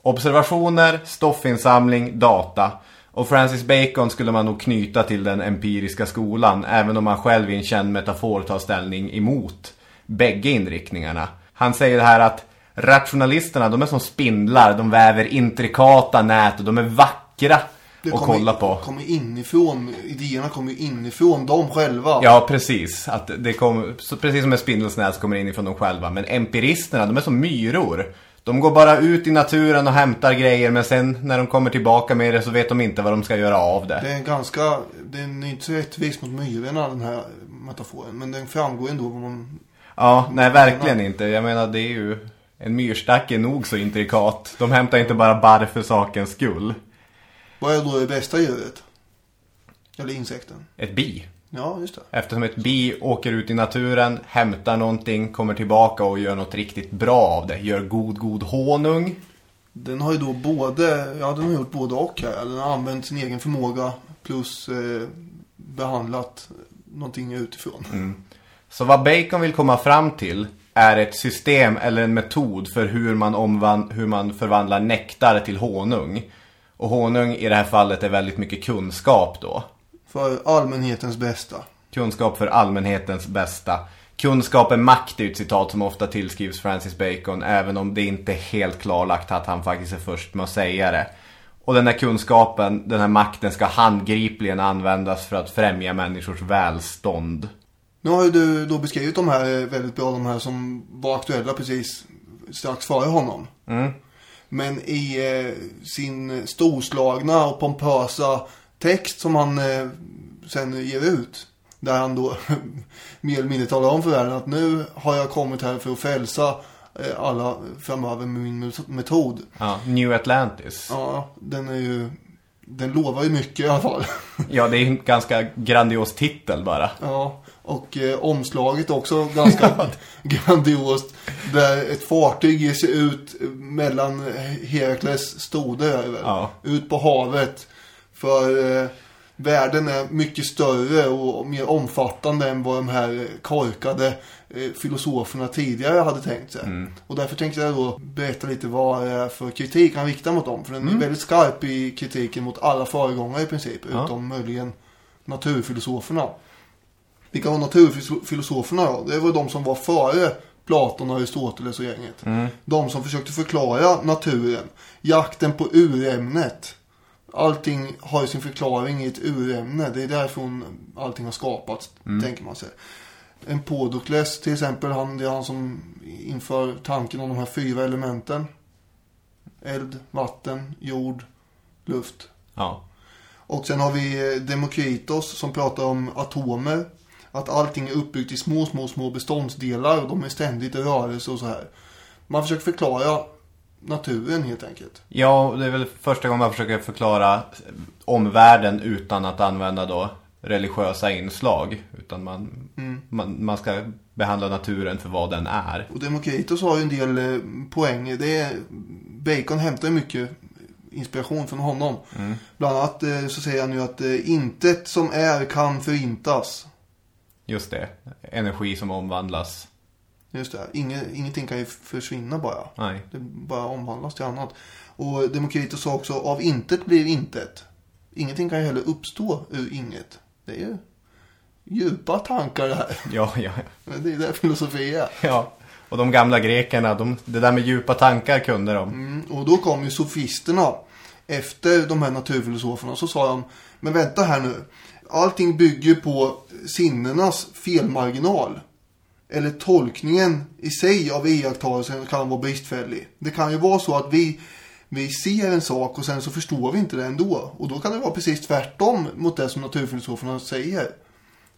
Observationer, stoffinsamling, data. Och Francis Bacon skulle man nog knyta till den empiriska skolan även om han själv i en känd metafor tar ställning emot bägge inriktningarna. Han säger det här att rationalisterna, de är som spindlar, de väver intrikata nät och de är vackra det kommer- kolla på. kommer inifrån, idéerna kommer inifrån dem själva. Ja, precis. Att det kom, precis som en spindelsnät kommer inifrån dem själva. Men empiristerna, de är som myror. De går bara ut i naturen och hämtar grejer men sen när de kommer tillbaka med det så vet de inte vad de ska göra av det. Det är en ganska, den är inte så rättvis mot myrorna den här metaforen. Men den framgår ändå vad man, Ja, nej verkligen inte. Jag menar det är ju, en myrstack är nog så intrikat. De hämtar inte bara barr för sakens skull. Vad är då det bästa djuret? Eller insekten? Ett bi. Ja, just det. Eftersom ett bi åker ut i naturen, hämtar någonting, kommer tillbaka och gör något riktigt bra av det. Gör god, god honung. Den har ju då både, ja den har gjort både och här. Den har använt sin egen förmåga plus eh, behandlat någonting utifrån. Så vad Bacon vill komma fram till är ett system eller en metod för hur man, omvan- hur man förvandlar nektar till honung. Och honung i det här fallet är väldigt mycket kunskap då. För allmänhetens bästa. Kunskap för allmänhetens bästa. Kunskap är makt är ett citat som ofta tillskrivs Francis Bacon även om det inte är helt klarlagt att han faktiskt är först med att säga det. Och den här kunskapen, den här makten ska handgripligen användas för att främja människors välstånd. Nu har ju du då beskrivit de här eh, väldigt bra, de här som var aktuella precis strax före honom. Men i eh, sin storslagna och pompösa text som han eh, sen ger ut. Där han då mer eller mindre talar om för världen att nu har jag kommit här för att frälsa eh, alla framöver med min metod. Ja, New Atlantis. Ja, den är ju, den lovar ju mycket i alla fall. Ja, det är en ganska grandios titel bara. Ja, och eh, omslaget också ganska grandiost. Där ett fartyg ger sig ut mellan Herakles väl? Ja. Ut på havet. För eh, världen är mycket större och mer omfattande än vad de här korkade eh, filosoferna tidigare hade tänkt sig. Och därför tänkte jag då berätta lite vad det är för kritik han riktar mot dem. För den är väldigt skarp i kritiken mot alla föregångare i princip. Ja. Utom möjligen naturfilosoferna. Vilka var naturfilosoferna då? Det var de som var före Platon, Aristoteles och gänget. De som försökte förklara naturen. Jakten på urämnet. Allting har ju sin förklaring i ett urämne. Det är därifrån allting har skapats, tänker man sig. Empodokles till exempel, han, det är han som inför tanken om de här fyra elementen. Eld, vatten, jord, luft. Ja. Och sen har vi Demokritos som pratar om atomer. Att allting är uppbyggt i små, små, små beståndsdelar och de är ständigt i rörelse och så här. Man försöker förklara naturen helt enkelt. Ja, det är väl första gången man försöker förklara omvärlden utan att använda då religiösa inslag. Utan man, man, man ska behandla naturen för vad den är. Och Demokritos har ju en del eh, poänger. Det är, Bacon hämtar ju mycket inspiration från honom. Bland annat eh, så säger han ju att eh, intet som är kan förintas. Just det. Energi som omvandlas. Just det, Inge, ingenting kan ju försvinna bara. Nej. Det bara omvandlas till annat. Och Demokritos sa också, av intet blir intet. Ingenting kan ju heller uppstå ur inget. Det är ju djupa tankar det här. Ja, ja, Det är det filosofi är. ja. Och de gamla grekerna, de, det där med djupa tankar kunde de. Mm, och då kom ju sofisterna efter de här naturfilosoferna. Så sa de, men vänta här nu. Allting bygger på sinnenas felmarginal. eller tolkningen i sig av iakttagelsen kan vara bristfällig. Det kan ju vara så att vi, vi ser en sak och sen så förstår vi inte det ändå. Och då kan det vara precis tvärtom mot det som naturfilosoferna säger.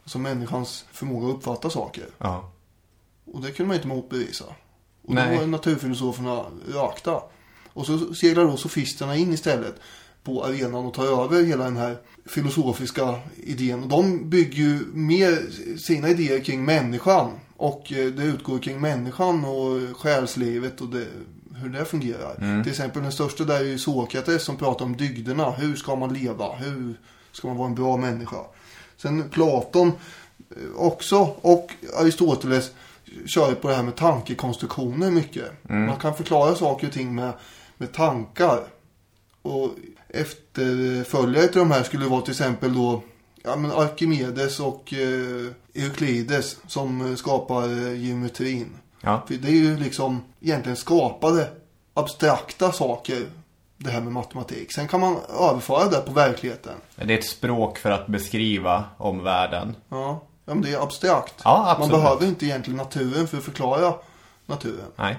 Alltså människans förmåga att uppfatta saker. Ja. Och det kunde man inte motbevisa. Och Nej. då var naturfilosoferna rökta. Och så seglar då sofisterna in istället på arenan och tar över hela den här filosofiska idén. Och de bygger ju mer sina idéer kring människan. Och eh, det utgår kring människan och själslivet och det, hur det fungerar. Till exempel den största där är ju Sokrates som pratar om dygderna. Hur ska man leva? Hur ska man vara en bra människa? Sen Platon eh, också och Aristoteles kör ju på det här med tankekonstruktioner mycket. Man kan förklara saker och ting med, med tankar. Och efterföljare till de här skulle vara till exempel då ja, men Archimedes och eh, Euklides som skapar eh, geometrin. Ja. För det är ju liksom egentligen skapade abstrakta saker det här med matematik. Sen kan man överföra det på verkligheten. Det är ett språk för att beskriva omvärlden. Ja, ja men det är abstrakt. Ja. Man behöver inte egentligen naturen för att förklara naturen. Nej.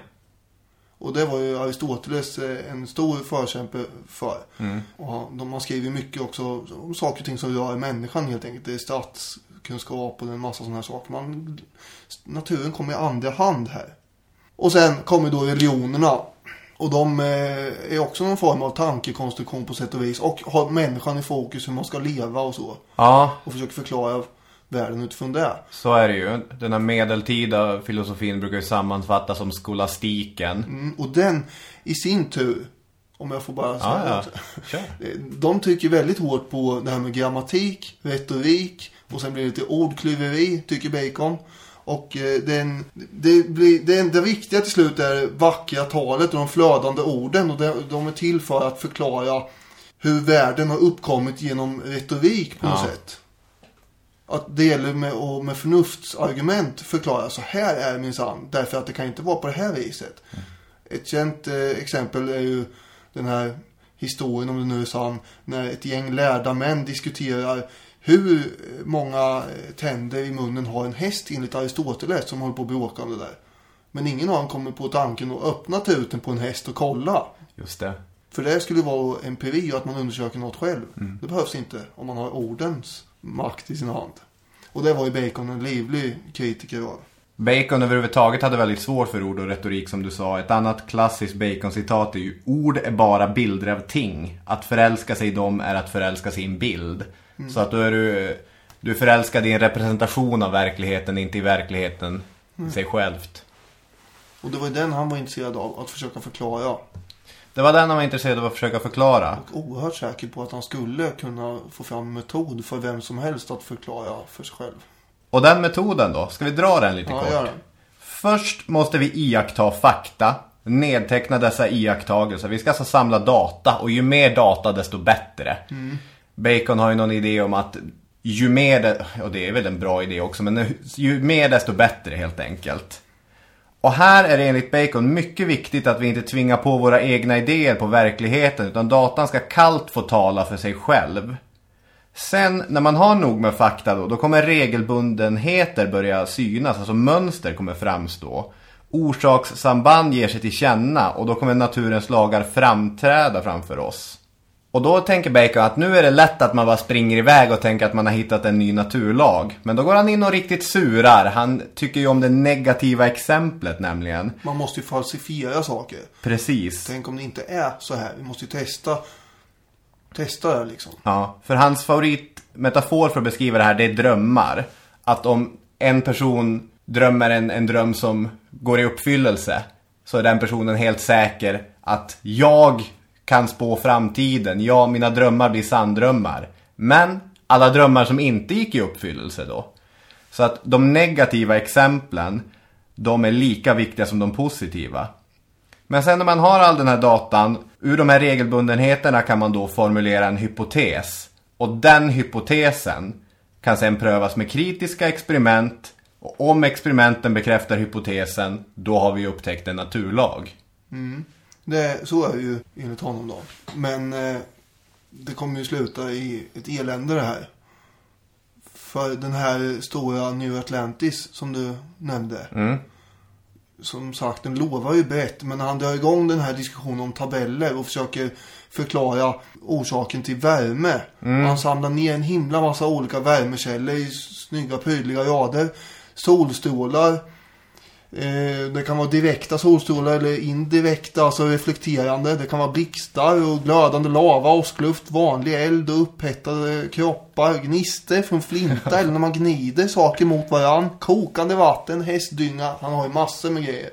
Och det var ju Aristoteles eh, en stor förkämpe för. Mm. Och de har skrivit mycket också om saker och ting som rör människan helt enkelt. Det är statskunskap och en massa sådana här saker. Man, naturen kommer i andra hand här. Och sen kommer då religionerna. Och de eh, är också någon form av tankekonstruktion på sätt och vis. Och har människan i fokus hur man ska leva och så. Ja, Och försöker förklara världen utifrån det. så är det ju. Den här medeltida filosofin brukar ju sammanfattas som skolastiken. Mm, och den i sin tur, om jag får bara säga Ja, ja. De trycker väldigt hårt på det här med grammatik, retorik och sen blir det lite ordklyveri, tycker Bacon. Och eh, den, det, blir, det enda viktiga till slut är vackra talet och de flödande orden. Och de, de är till för att förklara hur världen har uppkommit genom retorik på något Ja. sätt. Att det gäller med, och med förnuftsargument förklara så här är minsann. Därför att det kan inte vara på det här viset. Ett känt eh, exempel är ju den här historien, om det nu är sann, när ett gäng lärda män diskuterar hur många eh, tänder i munnen har en häst enligt Aristoteles som håller på att bråka om det där. Men ingen av dem kommer på tanken att öppna truten på en häst och kolla. Just det. För det skulle vara empiri och att man undersöker något själv. Det behövs inte om man har ordens makt i sin hand. Och det var ju Bacon en livlig kritiker av. Bacon överhuvudtaget hade väldigt svårt för ord och retorik som du sa. Ett annat klassiskt Bacon-citat är ju Ord är bara bilder av ting. Att förälska sig i dem är att förälska sig i en bild. Så att då är du, du är förälskad i en representation av verkligheten, inte i verkligheten i sig självt. Och det var ju den han var intresserad av, att försöka förklara. Det var den han var intresserad av att försöka förklara. Och oerhört säker på att han skulle kunna få fram en metod för vem som helst att förklara för sig själv. Och den metoden då, ska vi dra den lite Ja, kort? gör den. Först måste vi iaktta fakta, nedteckna dessa iakttagelser. Vi ska alltså samla data och ju mer data desto bättre. Bacon har ju någon idé om att ju mer, det, och det är väl en bra idé också, men ju mer desto bättre helt enkelt. Och här är det enligt Bacon mycket viktigt att vi inte tvingar på våra egna idéer på verkligheten utan datan ska kallt få tala för sig själv. Sen när man har nog med fakta då, då kommer regelbundenheter börja synas, alltså mönster kommer framstå. Orsakssamband ger sig till känna och då kommer naturens lagar framträda framför oss. Och då tänker Bacon att nu är det lätt att man bara springer iväg och tänker att man har hittat en ny naturlag. Men då går han in och riktigt surar. Han tycker ju om det negativa exemplet nämligen. Man måste ju falsifiera saker. Precis. Tänk om det inte är så här. Vi måste ju testa. Testa det liksom. Ja, för hans favoritmetafor för att beskriva det här, det är drömmar. Att om en person drömmer en, en dröm som går i uppfyllelse, så är den personen helt säker att jag kan spå framtiden. Ja, mina drömmar blir sanndrömmar. Men alla drömmar som inte gick i uppfyllelse då. Så att de negativa exemplen, de är lika viktiga som de positiva. Men sen när man har all den här datan, ur de här regelbundenheterna kan man då formulera en hypotes. Och den hypotesen kan sen prövas med kritiska experiment. Och om experimenten bekräftar hypotesen, då har vi upptäckt en naturlag. Mm. Det, så är det ju enligt honom då. Men eh, det kommer ju sluta i ett elände det här. För den här stora New Atlantis som du nämnde. Mm. Som sagt, den lovar ju brett. Men när han drar igång den här diskussionen om tabeller och försöker förklara orsaken till värme. Han samlar ner en himla massa olika värmekällor i snygga prydliga rader. Solstrålar. Eh, det kan vara direkta solstrålar eller indirekta, alltså reflekterande. Det kan vara blixtar och glödande lava, åskluft, vanlig eld och upphettade kroppar. Gnister från flinta eller när man gnider saker mot varann. Kokande vatten, hästdynga. Han har ju massor med grejer.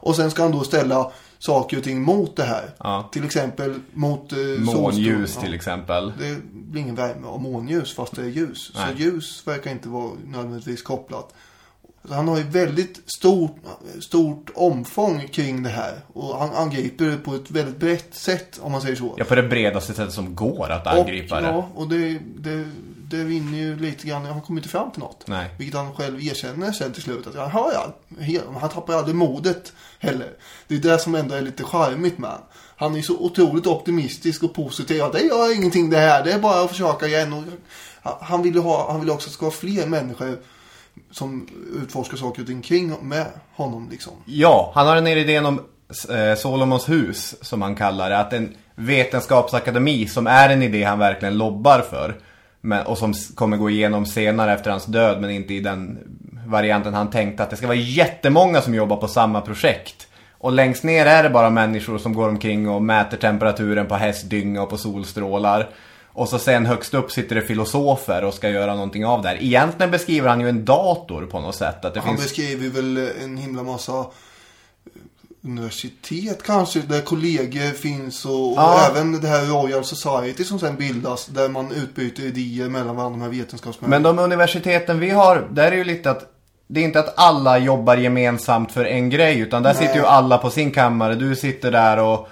Och sen ska han då ställa saker och ting mot det här. Ja. Till exempel mot eh, Månljus till exempel. Det blir ingen värme av månljus fast det är ljus. Nej. Så ljus verkar inte vara nödvändigtvis kopplat. Han har ju väldigt stort, stort omfång kring det här. Och han angriper det på ett väldigt brett sätt om man säger så. Ja, på det bredaste sättet som går att angripa och, det. Ja, och det, det, det vinner ju lite grann. Han kommer inte fram till något. Nej. Vilket han själv erkänner sen till slut. Att han, har he- han tappar aldrig modet heller. Det är det som ändå är lite charmigt med han. Han är så otroligt optimistisk och positiv. Ja, det gör ingenting det här. Det är bara att försöka igen. Och han vill ju ha, han vill också att det ska vara fler människor som utforskar saker och ting kring med honom liksom. Ja, han har den här idén om eh, Solomons hus, som han kallar det. Att en vetenskapsakademi, som är en idé han verkligen lobbar för. Men, och som kommer gå igenom senare efter hans död, men inte i den varianten han tänkte. Att det ska vara jättemånga som jobbar på samma projekt. Och längst ner är det bara människor som går omkring och mäter temperaturen på hästdynga och på solstrålar. Och så sen högst upp sitter det filosofer och ska göra någonting av det här. Egentligen beskriver han ju en dator på något sätt. Att det Han finns... beskriver väl en himla massa eh, universitet kanske, där kollegor finns och, och Ja. även det här Royal Society som sen bildas där man utbyter idéer mellan varandra, de här vetenskapsmännen. Men de universiteten vi har, där är ju lite att det är inte att alla jobbar gemensamt för en grej utan där Nej. sitter ju alla på sin kammare. Du sitter där och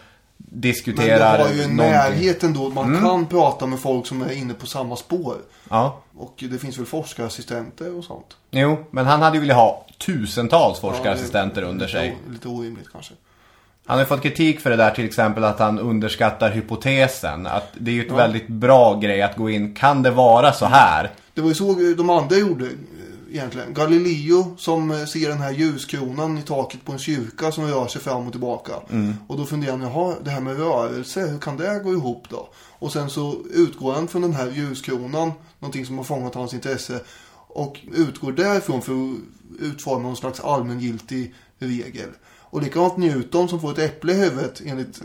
Men diskuterar det har ju en någonting. närhet ändå. Man kan prata med folk som är inne på samma spår. Ja, Och det finns väl forskarassistenter och sånt. jo, men han hade ju velat ha tusentals Ja, forskarassistenter är under lite sig. Lite orimligt kanske. Han har fått kritik för det där till exempel att han underskattar hypotesen. Att det är ju ett väldigt bra grej att gå in, kan det vara så här? Det var ju så de andra gjorde egentligen. Galileo som eh, ser den här ljuskronan i taket på en kyrka som rör sig fram och tillbaka. Och då funderar han, jaha, det här med rörelse, hur kan det gå ihop då? Och sen så utgår han från den här ljuskronan, någonting som har fångat hans intresse. Och utgår därifrån för att utforma någon slags allmängiltig regel. Och likadant Newton som får ett äpple i huvudet enligt,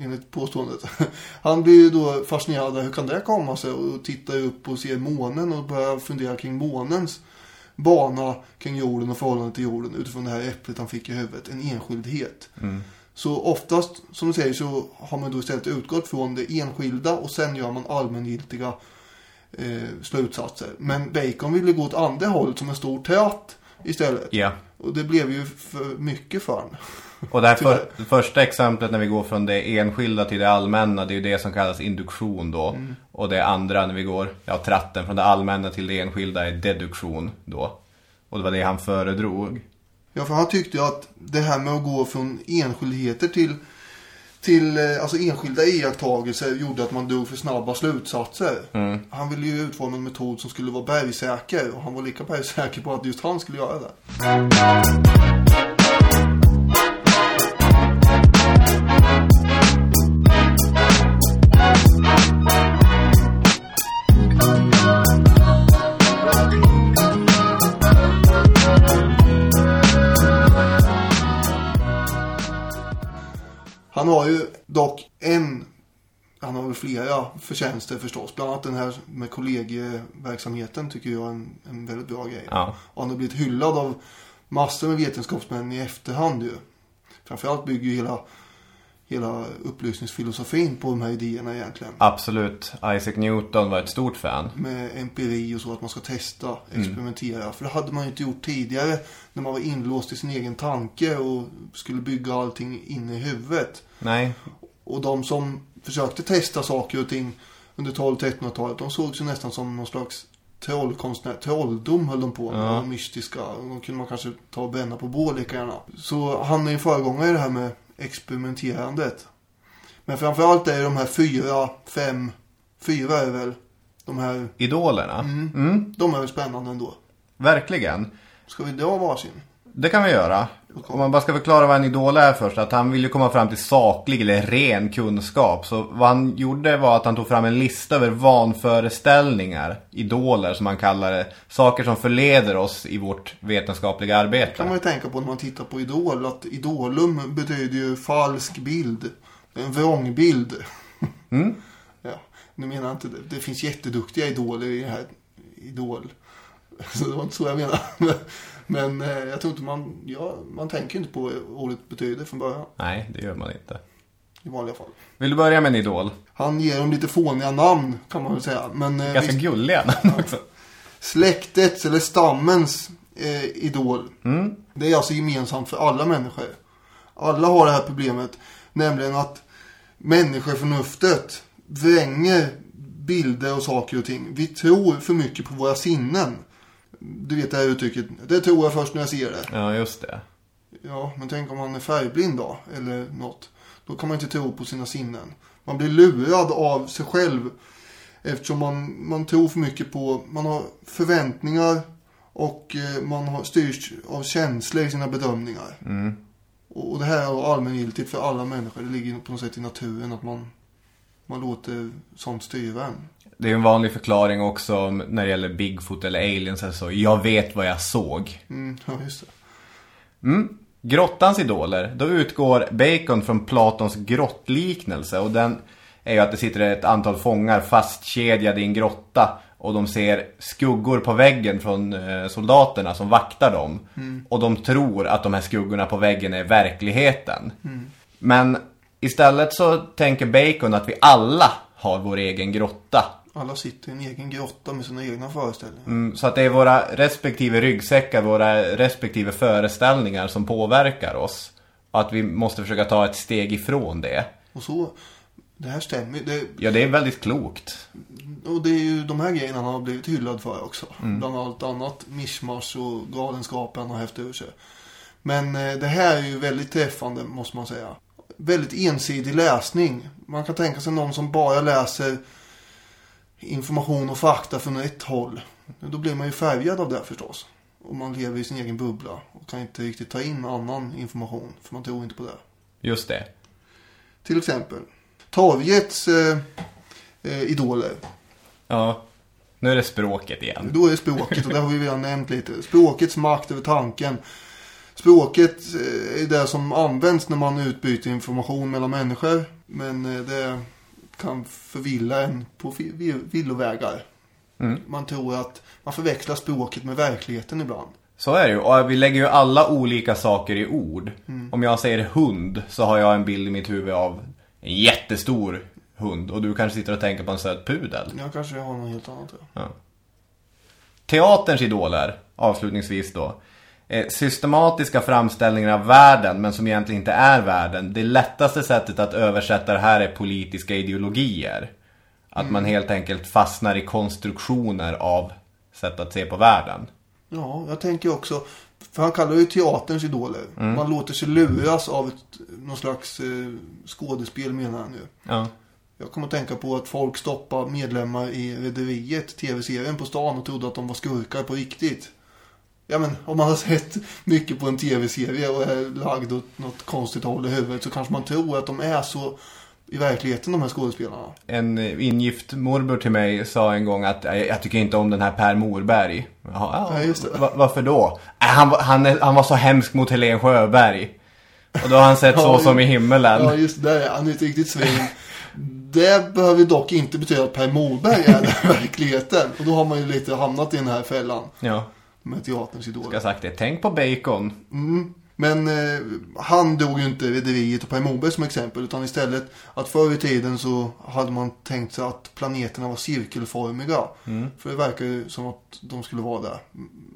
enligt påståendet. Han blir ju då fascinerad hur kan det komma sig och tittar upp och ser månen och börjar fundera kring månens bana kring jorden och förhållande till jorden utifrån det här äpplet han fick i huvudet. En enskildhet. Så oftast, som du säger, så har man då istället utgått från det enskilda och sen gör man allmängiltiga eh, slutsatser. Men Bacon ville gå åt andra hållet som en stor tratt istället. Ja. Och det blev ju för mycket för honom. Och det här för, det första exemplet när vi går från det enskilda till det allmänna, det är ju det som kallas induktion då. Mm. Och det andra när vi går, ja tratten från det allmänna till det enskilda är deduktion då. Och det var det han föredrog. Ja, för han tyckte ju att det här med att gå från enskildheter till, till eh, alltså enskilda iakttagelser gjorde att man drog för snabba slutsatser. Han ville ju utforma en metod som skulle vara bergsäker och han var lika bergsäker på att just han skulle göra det. Har ju dock en, han har väl flera förtjänster förstås. Bland annat den här med kollegieverksamheten tycker jag är en, en väldigt bra grej. Ja. Och han har blivit hyllad av massor med vetenskapsmän i efterhand ju. Framförallt bygger ju hela, hela upplysningsfilosofin på de här idéerna egentligen. Absolut. Isaac Newton var ett stort fan. Med empiri och så, att man ska testa, experimentera. För det hade man ju inte gjort tidigare när man var inlåst i sin egen tanke och skulle bygga allting inne i huvudet. Nej. Och de som försökte testa saker och ting under 12-1300-talet, de sågs ju nästan som någon slags trollkonstnär. Trolldom höll de på med, Ja. och mystiska. De kunde man kanske ta och bränna på bål lika gärna. Så han är ju föregångare i det här med experimenterandet. Men framförallt är det de här fyra, fem, fyra är väl, De här, Idolerna. Mm. de är väl spännande ändå. Verkligen. Ska vi dra varsin? Det kan vi göra. Om man bara ska förklara vad en idol är först. Att han ville komma fram till saklig eller ren kunskap. Så vad han gjorde var att han tog fram en lista över vanföreställningar. Idoler som man kallar det. Saker som förleder oss i vårt vetenskapliga arbete. kan man ju tänka på när man tittar på Idol. Att idolum betyder ju falsk bild. En vrångbild. Mm. Ja, nu menar jag inte det. Det finns jätteduktiga idoler i det här Idol. Så det var inte så jag menade. Men, eh, jag tror inte man, ja, man tänker inte på vad ordet betyder från början. Nej, det gör man inte. I vanliga fall. Vill du börja med en idol? Han ger dem lite fåniga namn kan man väl säga. Men eh, Ganska visst, gulliga namn också. släktets eller stammens eh, idol. Det är alltså gemensamt för alla människor. Alla har det här problemet. Nämligen att människoförnuftet vränger bilder och saker och ting. Vi tror för mycket på våra sinnen. Du vet det här uttrycket. Det tror jag först när jag ser det. Ja, just det. Ja, men tänk om man är färgblind då, eller något. Då kan man inte tro på sina sinnen. Man blir lurad av sig själv. Eftersom man, man tror för mycket på, man har förväntningar och eh, man har styrs av känslor i sina bedömningar. Och, och det här är allmängiltigt för alla människor. Det ligger på något sätt i naturen att man, man låter sånt styra en. Det är en vanlig förklaring också när det gäller Bigfoot eller aliens eller så. Jag vet vad jag såg. Mm, ja, just det. Grottans idoler, då utgår Bacon från Platons grottliknelse och den är ju att det sitter ett antal fångar fastkedjade i en grotta och de ser skuggor på väggen från eh, soldaterna som vaktar dem. Och de tror att de här skuggorna på väggen är verkligheten. Men istället så tänker Bacon att vi alla har vår egen grotta. Alla sitter i en egen grotta med sina egna föreställningar. Mm, så att det är våra respektive ryggsäckar, våra respektive föreställningar som påverkar oss. Och att vi måste försöka ta ett steg ifrån det. Och så, det här stämmer det, Ja, det är väldigt klokt. Och det är ju de här grejerna han har blivit hyllad för också. Bland allt annat mischmasch och galenskap han har hävt ur sig. Men eh, det här är ju väldigt träffande måste man säga. Väldigt ensidig läsning. Man kan tänka sig någon som bara läser information och fakta från ett håll. Då blir man ju färgad av det förstås. Och man lever i sin egen bubbla och kan inte riktigt ta in annan information. För man tror inte på det. Just det. Till exempel. Torgets eh, eh, idoler. Ja, nu är det språket igen. Då är språket, och det har vi redan nämnt lite. Språkets makt över tanken. Språket eh, är det som används när man utbyter information mellan människor. Men eh, det kan förvilla en på vi- vi- villovägar. Man tror att man förväxlar språket med verkligheten ibland. Så är det ju. Och vi lägger ju alla olika saker i ord. Om jag säger hund så har jag en bild i mitt huvud av en jättestor hund. Och du kanske sitter och tänker på en söt pudel. Jag kanske har något helt annat. Ja. Teaterns idoler, avslutningsvis då. Eh, systematiska framställningar av världen, men som egentligen inte är världen. Det lättaste sättet att översätta det här är politiska ideologier. Att man helt enkelt fastnar i konstruktioner av sätt att se på världen. Ja, jag tänker också. För han kallar ju teaterns idoler. Man låter sig luras av ett, någon slags eh, skådespel menar han ju. Ja. Jag kommer att tänka på att folk stoppar medlemmar i Rederiet, tv-serien på stan och trodde att de var skurkar på riktigt. Ja men om man har sett mycket på en tv-serie och är lagd åt något konstigt håll i huvudet så kanske man tror att de är så i verkligheten de här skådespelarna. En eh, ingift morbror till mig sa en gång att "Jag- tycker inte om den här Per Morberg. Jaha, ja, just det. va- varför då? "Nej, Han, han, han var så hemsk mot Helen Sjöberg. Och då har han sett Så Ja, som i himmelen. Ja just det, där är han ett riktigt svin. Det behöver dock inte betyda att Per Morberg är den verkligheten. Och då har man ju lite hamnat i den här fällan Ja, med teaterns idoler. ska sagt det. Tänk på bacon. Men eh, han dog ju inte Rederiet och Per Morberg som exempel. Utan istället att förr i tiden så hade man tänkt sig att planeterna var cirkelformiga. För det verkar ju som att de skulle vara det.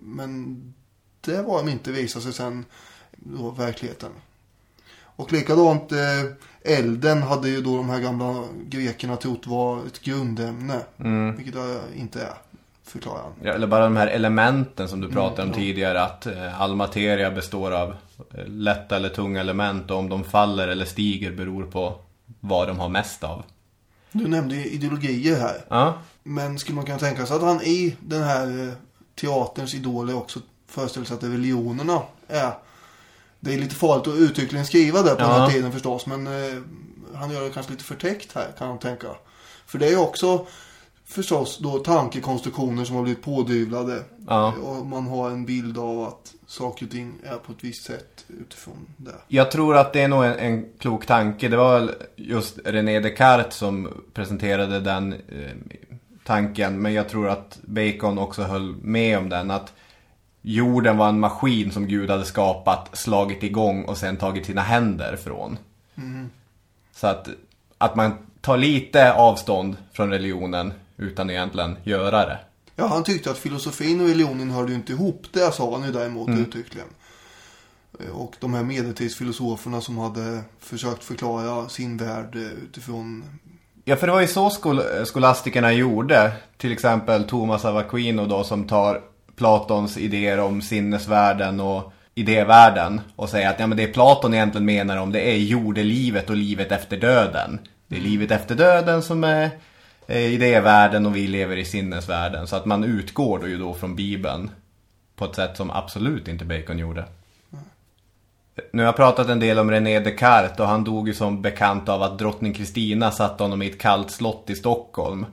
Men det var de inte visade sig sen då verkligheten. Och likadant eh, elden hade ju då de här gamla grekerna trott var ett grundämne. Vilket det inte är, förklarar han. Ja, eller bara de här elementen som du pratade om Mm, ja. tidigare. Att eh, all materia består av eh, lätta eller tunga element. Och om de faller eller stiger beror på vad de har mest av. Du nämnde ideologier här. Ja. Men skulle man kunna tänka sig att han i den här eh, teaterns idoler också föreställer sig att religionerna är... Det är lite farligt att uttryckligen skriva det på den Ja. här tiden förstås. Men han gör det kanske lite förtäckt här kan man tänka. För det är ju också förstås då tankekonstruktioner som har blivit pådyvlade. Ja. Och man har en bild av att saker och ting är på ett visst sätt utifrån det. Jag tror att det är nog en, en klok tanke. Det var just René Descartes som presenterade den eh, tanken. Men jag tror att Bacon också höll med om den. Att jorden var en maskin som Gud hade skapat, slagit igång och sen tagit sina händer från. Så att, att man tar lite avstånd från religionen utan egentligen göra det. Ja, han tyckte att filosofin och religionen hörde ju inte ihop. Det sa han ju däremot uttryckligen. Eh, Och de här medeltidsfilosoferna som hade försökt förklara sin värld eh, utifrån... Ja, för det var ju så skol skolastikerna gjorde. Till exempel Thomas av Aquino då som tar Platons idéer om sinnesvärlden och idévärlden och säger att ja, men det Platon egentligen menar om det är jordelivet och livet efter döden. Det är livet efter döden som är Eh, idévärlden och vi lever i sinnesvärlden. Så att man utgår då ju då från Bibeln på ett sätt som absolut inte Bacon gjorde. Nu har jag pratat en del om René Descartes och han dog ju som bekant av att drottning Kristina satte honom i ett kallt slott i Stockholm.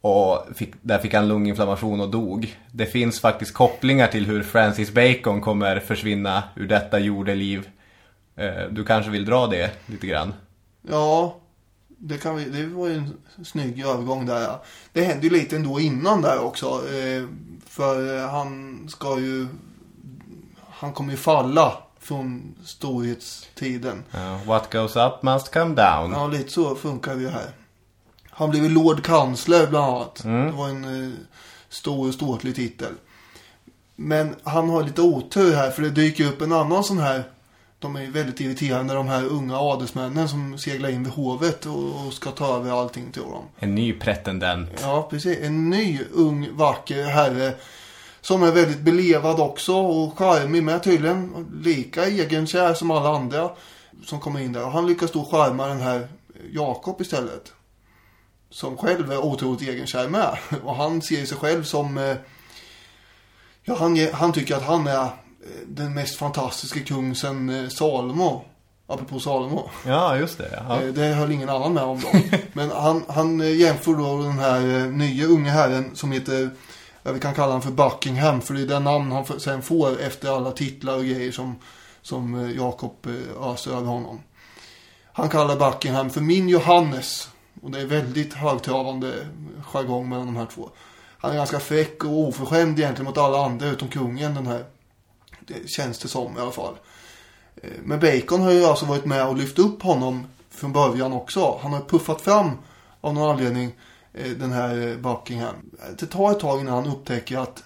Och fick, där fick han lunginflammation och dog. Det finns faktiskt kopplingar till hur Francis Bacon kommer försvinna ur detta jordeliv. Eh, du kanske vill dra det lite grann? Ja, det, kan vi, det var ju en snygg övergång där. Ja. Det hände ju lite ändå innan där också. Eh, för eh, han ska ju... Han kommer ju falla från storhetstiden. Ja, what goes up must come down. Ja, lite så funkar det ju här. Han blev ju Lord Kansler bland annat. Det var en eh, stor och ståtlig titel. Men han har lite otur här för det dyker upp en annan sån här. De är väldigt irriterande de här unga adelsmännen som seglar in vid hovet och, ska ta över allting till dem. En ny pretendent. Ja, precis. En ny, ung, vacker herre. Som är väldigt belevad också och charmig med tydligen. Lika egenkär som alla andra som kommer in där. Och han lyckas då charma den här Jakob istället. Som själv är otroligt egenkär med. Och han ser sig själv som... eh, Ja, han, han tycker att han är den mest fantastiska kung sen eh, Salomo. Apropå Salomo. Ja, just det. Ja. Eh, Det höll ingen annan med om då. Men han, han eh, jämför då den här nya unga herren som heter, vi kan kalla honom för Buckingham. För det är den namn han sen får efter alla titlar och grejer som, som Jakob öser över honom. Han kallar Buckingham för min Johannes. Och det är väldigt högtravande jargong mellan de här två. Han är ganska fräck och oförskämd egentligen mot alla andra utom kungen den här. Det känns det som i alla fall. Eh, Men Bacon har ju alltså varit med och lyft upp honom från början också. Han har puffat fram av någon anledning eh, den här eh, Buckingham. Det tar ett tag innan han upptäcker att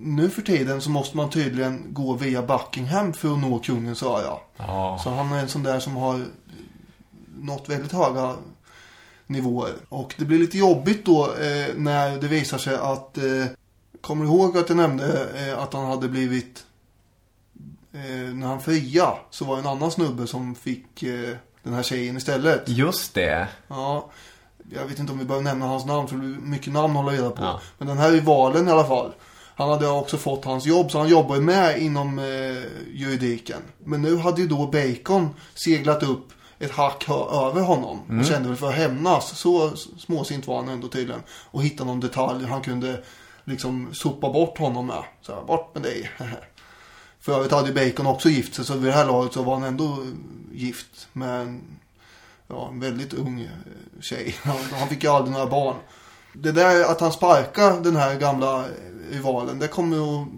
nu för tiden så måste man tydligen gå via Buckingham för att nå kungens öra. Ja. Så han är en sån där som har nått väldigt höga nivåer. Och det blir lite jobbigt då eh, när det visar sig att eh, Kommer du ihåg att jag nämnde eh, att han hade blivit När han fria så var det en annan snubbe som fick eh, den här tjejen istället. Just det. Ja, jag vet inte om vi behöver nämna hans namn för det blir mycket namn att hålla reda på. Ja. Men den här rivalen i alla fall. Han hade också fått hans jobb så han jobbar ju med inom eh, juridiken. Men nu hade ju då Bacon seglat upp ett hack över honom. Och kände väl för att hämnas. Så småsint var han ändå tydligen. Och hitta någon detalj han kunde liksom sopa bort honom med. Så här, bort med dig. För övrigt hade Bacon också gift sig så vid det här laget så var han ändå eh, gift med en, ja, en väldigt ung eh, tjej. Han, han fick ju aldrig några barn. Det där att han sparkar den här gamla eh, rivalen, det kommer att,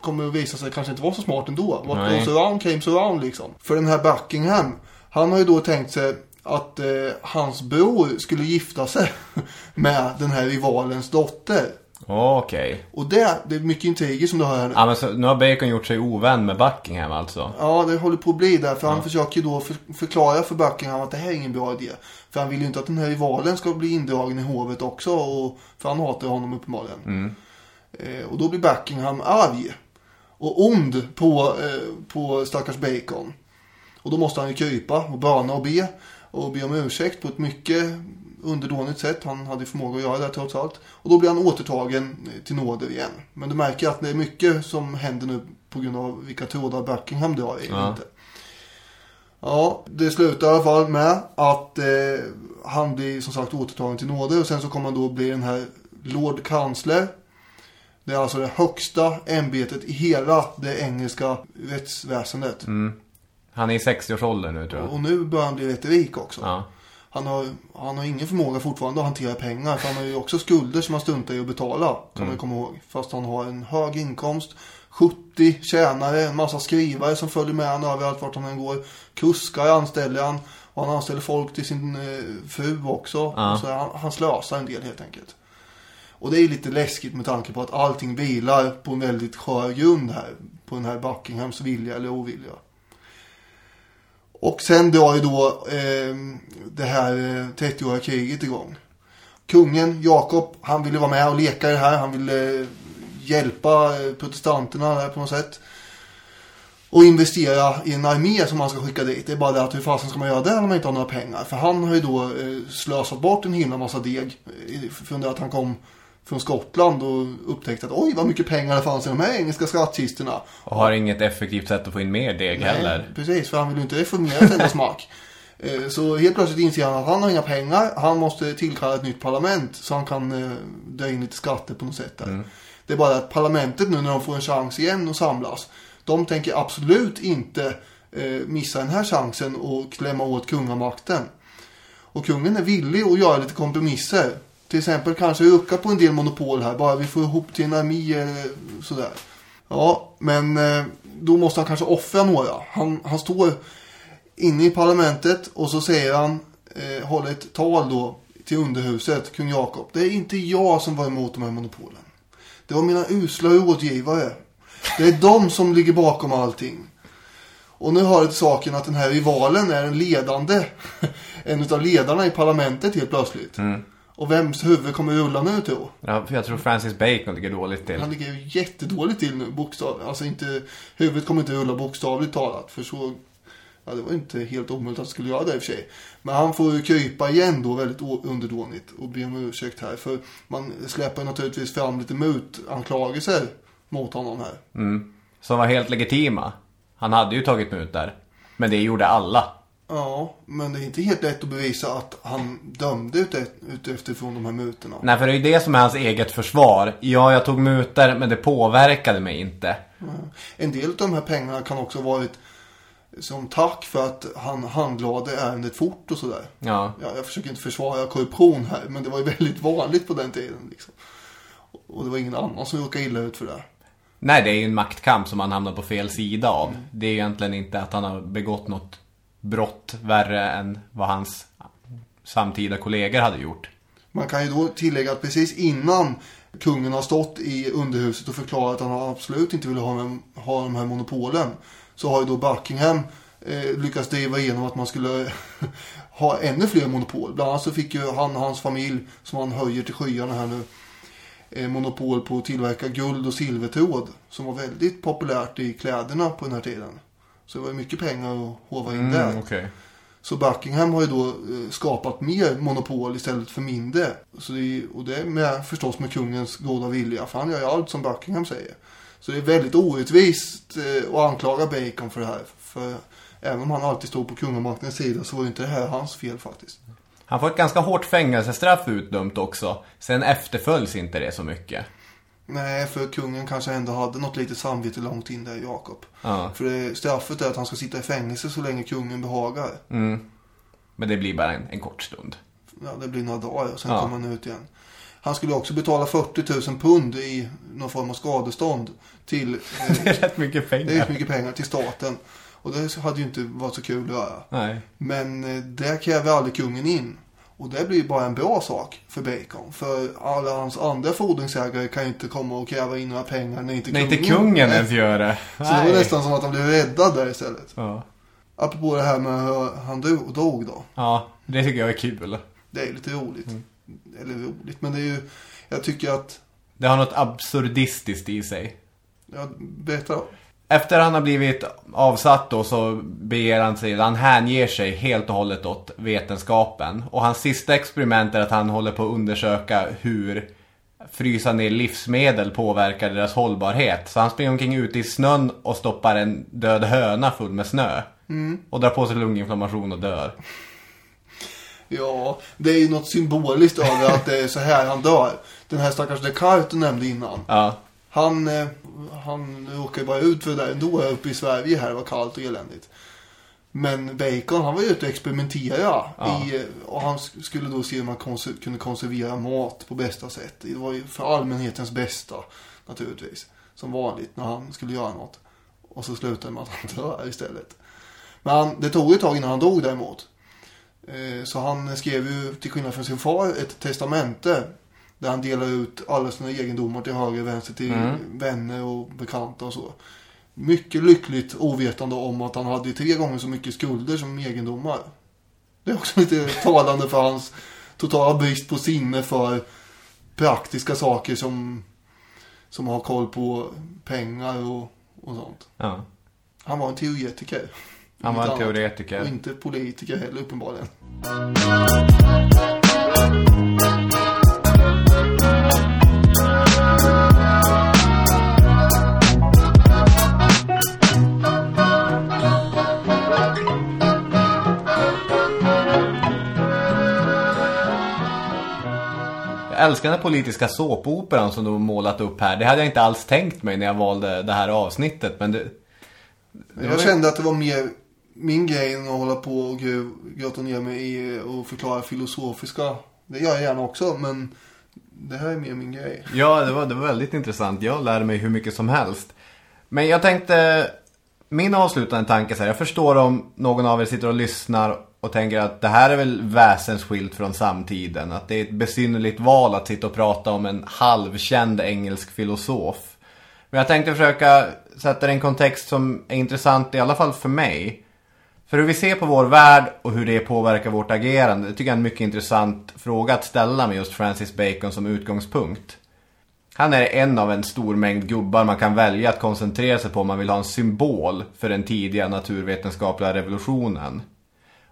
kommer att visa sig kanske inte vara så smart ändå. What Nej. goes around came around liksom. För den här Buckingham, han har ju då tänkt sig att eh, hans bror skulle gifta sig med den här rivalens dotter. Okej. Och det, det är mycket intriger som du hör här nu. Ja, men så, nu har Bacon gjort sig ovän med Buckingham alltså. Ja, det håller på att bli där. För han försöker ju då för, förklara för Buckingham att det här är ingen bra idé. För han vill ju inte att den här rivalen ska bli indragen i hovet också. Och, för han hatar honom uppenbarligen. Eh, och då blir Buckingham arg. Och ond på, eh, på stackars Bacon. Och då måste han ju krypa och böna och be. och be om ursäkt på ett mycket underdånigt sätt. Han hade förmåga att göra det trots allt. Och då blir han återtagen till nåder igen. Men du märker att det är mycket som händer nu på grund av vilka trådar Buckingham drar i. Ja. Inte. Ja, det slutar i alla fall med att eh, han blir som sagt återtagen till nåder och sen så kommer han då bli den här Lord Kansler. Det är alltså det högsta ämbetet i hela det engelska rättsväsendet. Han är i 60-årsåldern nu tror jag. Och nu börjar han bli rätt rik också. Ja. Han, har, han har ingen förmåga fortfarande att hantera pengar. För han har ju också skulder som han struntar i att betala. Kan Mm. man komma ihåg. Fast han har en hög inkomst. 70 tjänare, en massa skrivare som följer med honom överallt vart han än går. Kuskar anställer han. Och han anställer folk till sin eh, fru också. Ja. Så han, han slösar en del helt enkelt. Och det är lite läskigt med tanke på att allting vilar på en väldigt skör grund här. På den här Buckinghams vilja eller ovilja. Och sen drar ju då eh, det här eh, 30-åriga kriget igång. Kungen, Jakob, han ville vara med och leka i det här. Han ville eh, hjälpa eh, protestanterna där på något sätt. Och investera i en armé som han ska skicka dit. Det är bara det att hur fasen ska man göra det när man inte har några pengar? För han har ju då slösat bort en himla massa deg. Från det att han kom från Skottland och upptäckte att oj vad mycket pengar det fanns i de här engelska skattkistorna. Och har inget effektivt sätt att få in mer deg heller. Nej, precis, för han vill ju inte reformera ett enda smack. Eh, Så helt plötsligt inser han att han har inga pengar. Han måste tillkalla ett nytt parlament så han kan eh, dra in lite skatter på något sätt där. Det är bara att parlamentet nu när de får en chans igen att samlas. De tänker absolut inte eh, missa den här chansen och klämma åt kungamakten. Och kungen är villig att göra lite kompromisser. Till exempel kanske öka på en del monopol här. Bara vi får ihop till en armé eller sådär. Ja, men eh, då måste han kanske offra några. Han, han står inne i parlamentet och så säger han, eh, håller ett tal då till underhuset, kung Jakob. Det är inte jag som var emot de här monopolen. Det var mina usla rådgivare. Det är de som ligger bakom allting. Och nu hör det till saken att den här rivalen är en ledande, en utav ledarna i parlamentet helt plötsligt. Mm. Och vems huvud kommer rulla nu tro? Ja, för jag tror Francis Bacon ligger dåligt till. Han ligger ju jättedåligt till nu, bokstav. Alltså inte, huvudet kommer inte rulla bokstavligt talat. För så, ja det var inte helt omöjligt att han skulle göra det i och för sig. Men han får ju krypa igen då väldigt underdånigt och be om ursäkt här. För man släpper naturligtvis fram lite mutanklagelser mot honom här. Som var helt legitima. Han hade ju tagit mut där. Men det gjorde alla. Ja, men det är inte helt lätt att bevisa att han dömde efterifrån de här mutorna. Nej, för det är ju det som är hans eget försvar. Ja, jag tog muter, men det påverkade mig inte. En del av de här pengarna kan också ha varit som tack för att han handlade ärendet fort och sådär. Ja. Ja, jag försöker inte försvara korruption här, men det var ju väldigt vanligt på den tiden. Liksom. Och det var ingen annan som råkade illa ut för det. Nej, det är ju en maktkamp som han hamnar på fel sida av. Det är egentligen inte att han har begått något brott värre än vad hans samtida kollegor hade gjort. Man kan ju då tillägga att precis innan kungen har stått i underhuset och förklarat att han absolut inte vill ha, med, ha de här monopolen. Så har ju då Buckingham eh, lyckats driva igenom att man skulle ha ännu fler monopol. Bland annat så fick ju han och hans familj, som han höjer till skyarna här nu, eh, monopol på att tillverka guld och silvertråd. Som var väldigt populärt i kläderna på den här tiden. Så det var mycket pengar att hova in där. okej. Så Buckingham har ju då eh, skapat mer monopol istället för mindre. Så det är, och det är med, förstås med kungens goda vilja. För han gör ju allt som Buckingham säger. Så det är väldigt orättvist eh, att anklaga Bacon för det här. För även om han alltid stod på kungamaktens sida så var ju inte det här hans fel faktiskt. Han får ett ganska hårt fängelsestraff utdömt också. Sen efterföljs inte det så mycket. Nej, för kungen kanske ändå hade något litet samvete långt in där, Jakob. Ja. För det, straffet är att han ska sitta i fängelse så länge kungen behagar. Men det blir bara en, en kort stund. Ja, det blir några dagar och sen Ja. kommer han ut igen. Han skulle också betala 40 000 pund i någon form av skadestånd till, eh, Det är rätt mycket det är pengar. mycket pengar till staten. Och det hade ju inte varit så kul att göra. Nej. Men eh, där kräver aldrig kungen in. Och det blir ju bara en bra sak för Bacon. För alla hans andra fordringsägare kan ju inte komma och kräva in några pengar när inte kungen... inte kungen Nej. ens gör det. Så det var nästan som att han blev räddad där istället. Ja. Apropå det här med hur han dog, då. ja, det tycker jag är kul. Det är lite roligt. Mm. Eller roligt, men det är ju... Jag tycker att... Det har något absurdistiskt i sig. Jag berättar då. Efter han har blivit avsatt då så beger han sig, han hänger sig helt och hållet åt vetenskapen. Och hans sista experiment är att han håller på att undersöka hur frysa ner livsmedel påverkar deras hållbarhet. Så han springer omkring ute i snön och stoppar en död höna full med snö. Och drar på sig lunginflammation och dör. Ja, det är ju något symboliskt över att det är så här han dör. Den här stackars Descartes du nämnde innan. Ja, Han, eh, han råkar ju bara ut för det där ändå uppe i Sverige här. Det var kallt och eländigt. Men Bacon, han var ju ute och experimenterade. Ja. I, eh, och han sk- skulle då se om man konser- kunde konservera mat på bästa sätt. Det var ju för allmänhetens bästa, naturligtvis. Som vanligt när han skulle göra något. Och så slutade det med att han dör istället. Men han, det tog ett tag innan han dog däremot. Eh, Så han skrev ju, till skillnad från sin far, ett testamente. Där han delar ut alla sina egendomar till höger och vänster till vänner och bekanta och så. Mycket lyckligt ovetande om att han hade tre gånger så mycket skulder som egendomar. Det är också lite talande för hans totala brist på sinne för praktiska saker som, som har koll på pengar och, och sånt. ja. Han var en teoretiker. Han var en teoretiker. Och inte politiker heller uppenbarligen. Älskar den politiska såpoperan som de har målat upp här. Det hade jag inte alls tänkt mig när jag valde det här avsnittet. Men det, det Jag kände att det var mer min grej än att hålla på och gr- grotta ner mig i och förklara filosofiska. Det gör jag gärna också, men det här är mer min grej. Ja, det var, det var väldigt intressant. Jag lärde mig hur mycket som helst. Men jag tänkte, min avslutande tanke så här, jag förstår om någon av er sitter och lyssnar och tänker att det här är väl väsensskilt från samtiden. Att det är ett besynnerligt val att sitta och prata om en halvkänd engelsk filosof. Men jag tänkte försöka sätta det i en kontext som är intressant i alla fall för mig. För hur vi ser på vår värld och hur det påverkar vårt agerande, det tycker jag är en mycket intressant fråga att ställa med just Francis Bacon som utgångspunkt. Han är en av en stor mängd gubbar man kan välja att koncentrera sig på om man vill ha en symbol för den tidiga naturvetenskapliga revolutionen.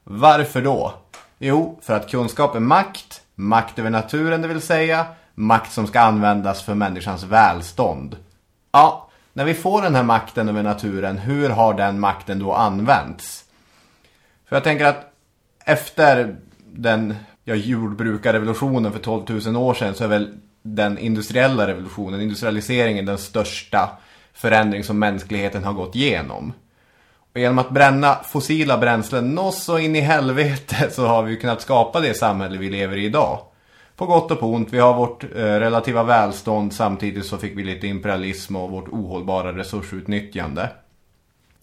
Varför då? Jo, för att kunskap är makt, makt över naturen det vill säga, makt som ska användas för människans välstånd. Ja, när vi får den här makten över naturen, hur har den makten då använts? För jag tänker att efter den ja, jordbrukarrevolutionen för 12 000 år sedan så är väl den industriella revolutionen, industrialiseringen, den största förändring som mänskligheten har gått igenom. Och genom att bränna fossila bränslen nås så in i helvete så har vi ju kunnat skapa det samhälle vi lever i idag. På gott och på ont, vi har vårt eh, relativa välstånd samtidigt så fick vi lite imperialism och vårt ohållbara resursutnyttjande.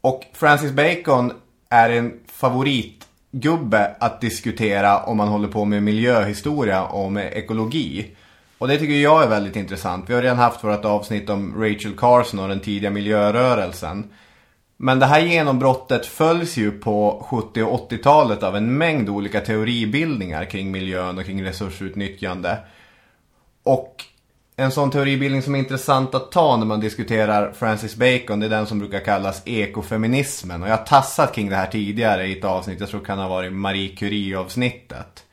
Och Francis Bacon är en favoritgubbe att diskutera om man håller på med miljöhistoria och med ekologi. Och det tycker jag är väldigt intressant. Vi har redan haft vårt avsnitt om Rachel Carson och den tidiga miljörörelsen. Men det här genombrottet följs ju på 70- och 80-talet av en mängd olika teoribildningar kring miljön och kring resursutnyttjande. Och en sån teoribildning som är intressant att ta när man diskuterar Francis Bacon, det är den som brukar kallas ekofeminismen. Och jag har tassat kring det här tidigare i ett avsnitt, jag tror det kan ha varit Marie Curie-avsnittet.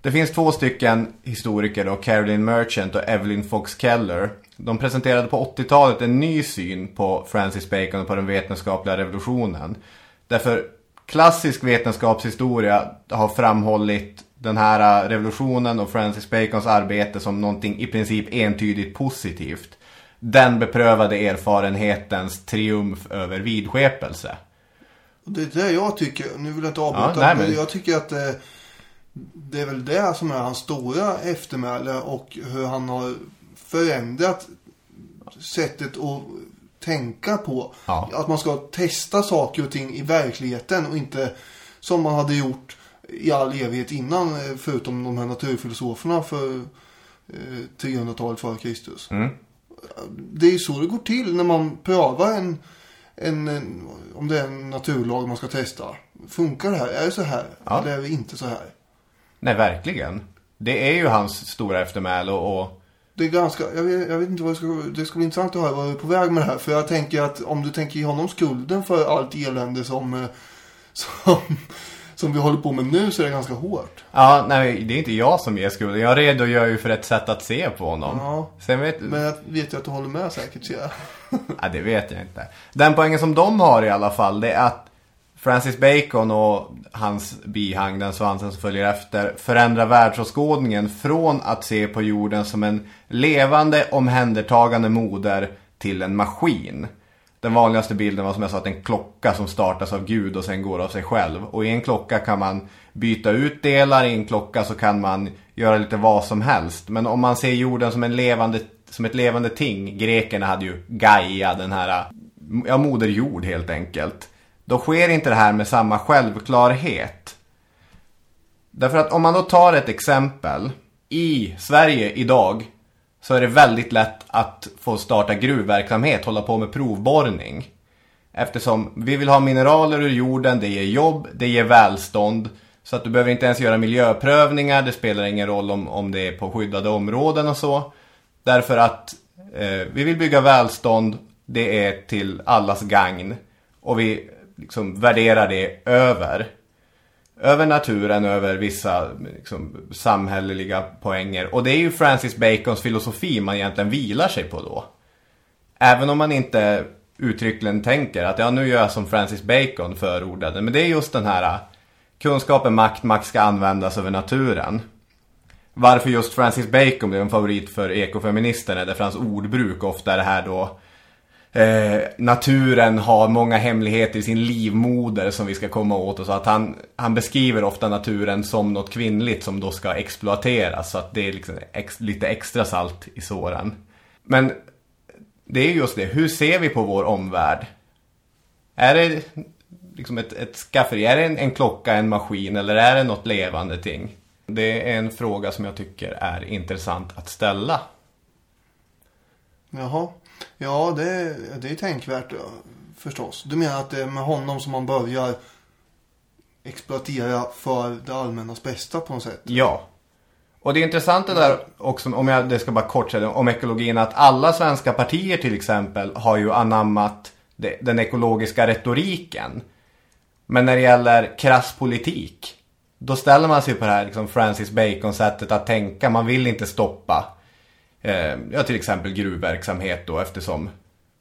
Det finns två stycken historiker då, Caroline Merchant och Evelyn Fox Keller. De presenterade på 80-talet en ny syn på Francis Bacon och på den vetenskapliga revolutionen. Därför klassisk vetenskapshistoria har framhållit den här revolutionen och Francis Bacons arbete som någonting i princip entydigt positivt. Den beprövade erfarenhetens triumf över vidskepelse. Det är det jag tycker, nu vill jag inte avbryta, Ja, men jag tycker att eh, det är väl det som är hans stora eftermäle och hur han har förändrat sättet att tänka på. Ja. Att man ska testa saker och ting i verkligheten och inte som man hade gjort i all evighet innan, eh, förutom de här naturfilosoferna för eh, 300-talet före Kristus. Mm. Det är ju så det går till när man prövar en, en, en, om det är en naturlag man ska testa. Funkar det här? Är det så här? Ja. Eller är det inte så här? Nej, verkligen. Det är ju hans stora eftermäle och, och det är ganska, jag vet, jag vet inte vad det ska, det ska bli intressant att höra vad du är på väg med det här. För jag tänker att om du tänker ge honom skulden för allt elände som, eh, som, som vi håller på med nu så är det ganska hårt. Ja, nej, det är inte jag som ger skulden. Jag redogör ju för ett sätt att se på honom. Ja. Sen vet, Men jag vet ju att du håller med säkert ser jag. Ja, det vet jag inte. Den poängen som de har i alla fall, det är att Francis Bacon och hans bihang, den svansen som följer efter, förändrar världsåskådningen från att se på jorden som en levande, omhändertagande moder till en maskin. Den vanligaste bilden var som jag sa att en klocka som startas av Gud och sen går av sig själv. Och i en klocka kan man byta ut delar, i en klocka så kan man göra lite vad som helst. Men om man ser jorden som, en levande, som ett levande ting, grekerna hade ju Gaia, den här, ja moder jord helt enkelt. Då sker inte det här med samma självklarhet. Därför att om man då tar ett exempel. I Sverige idag så är det väldigt lätt att få starta gruvverksamhet, hålla på med provborrning. Eftersom vi vill ha mineraler ur jorden, det ger jobb, det ger välstånd. Så att du behöver inte ens göra miljöprövningar, det spelar ingen roll om, om det är på skyddade områden och så. Därför att eh, vi vill bygga välstånd, det är till allas gagn. Och vi liksom värderar det över. Över naturen, över vissa liksom, samhälleliga poänger. Och det är ju Francis Bacons filosofi man egentligen vilar sig på då. Även om man inte uttryckligen tänker att ja, nu gör jag som Francis Bacon förordade. Men det är just den här kunskapen, makt, makt ska användas över naturen. Varför just Francis Bacon blev en favorit för ekofeministerna därför hans ordbruk ofta är det här då eh, naturen har många hemligheter i sin livmoder som vi ska komma åt och så att han, han beskriver ofta naturen som något kvinnligt som då ska exploateras så att det är liksom ex, lite extra salt i såren. Men det är just det, hur ser vi på vår omvärld? Är det liksom ett, ett skafferi, är det en, en klocka, en maskin eller är det något levande ting? Det är en fråga som jag tycker är intressant att ställa. Jaha. Ja, det, det är tänkvärt förstås. Du menar att det är med honom som man börjar exploatera för det allmännas bästa på något sätt? Ja. Och det är intressant det där också, om jag det ska bara kort säga om ekologin, att alla svenska partier till exempel har ju anammat det, den ekologiska retoriken. Men när det gäller krass politik, då ställer man sig på det här liksom Francis Bacon-sättet att tänka. Man vill inte stoppa, eh, ja till exempel gruvverksamhet då eftersom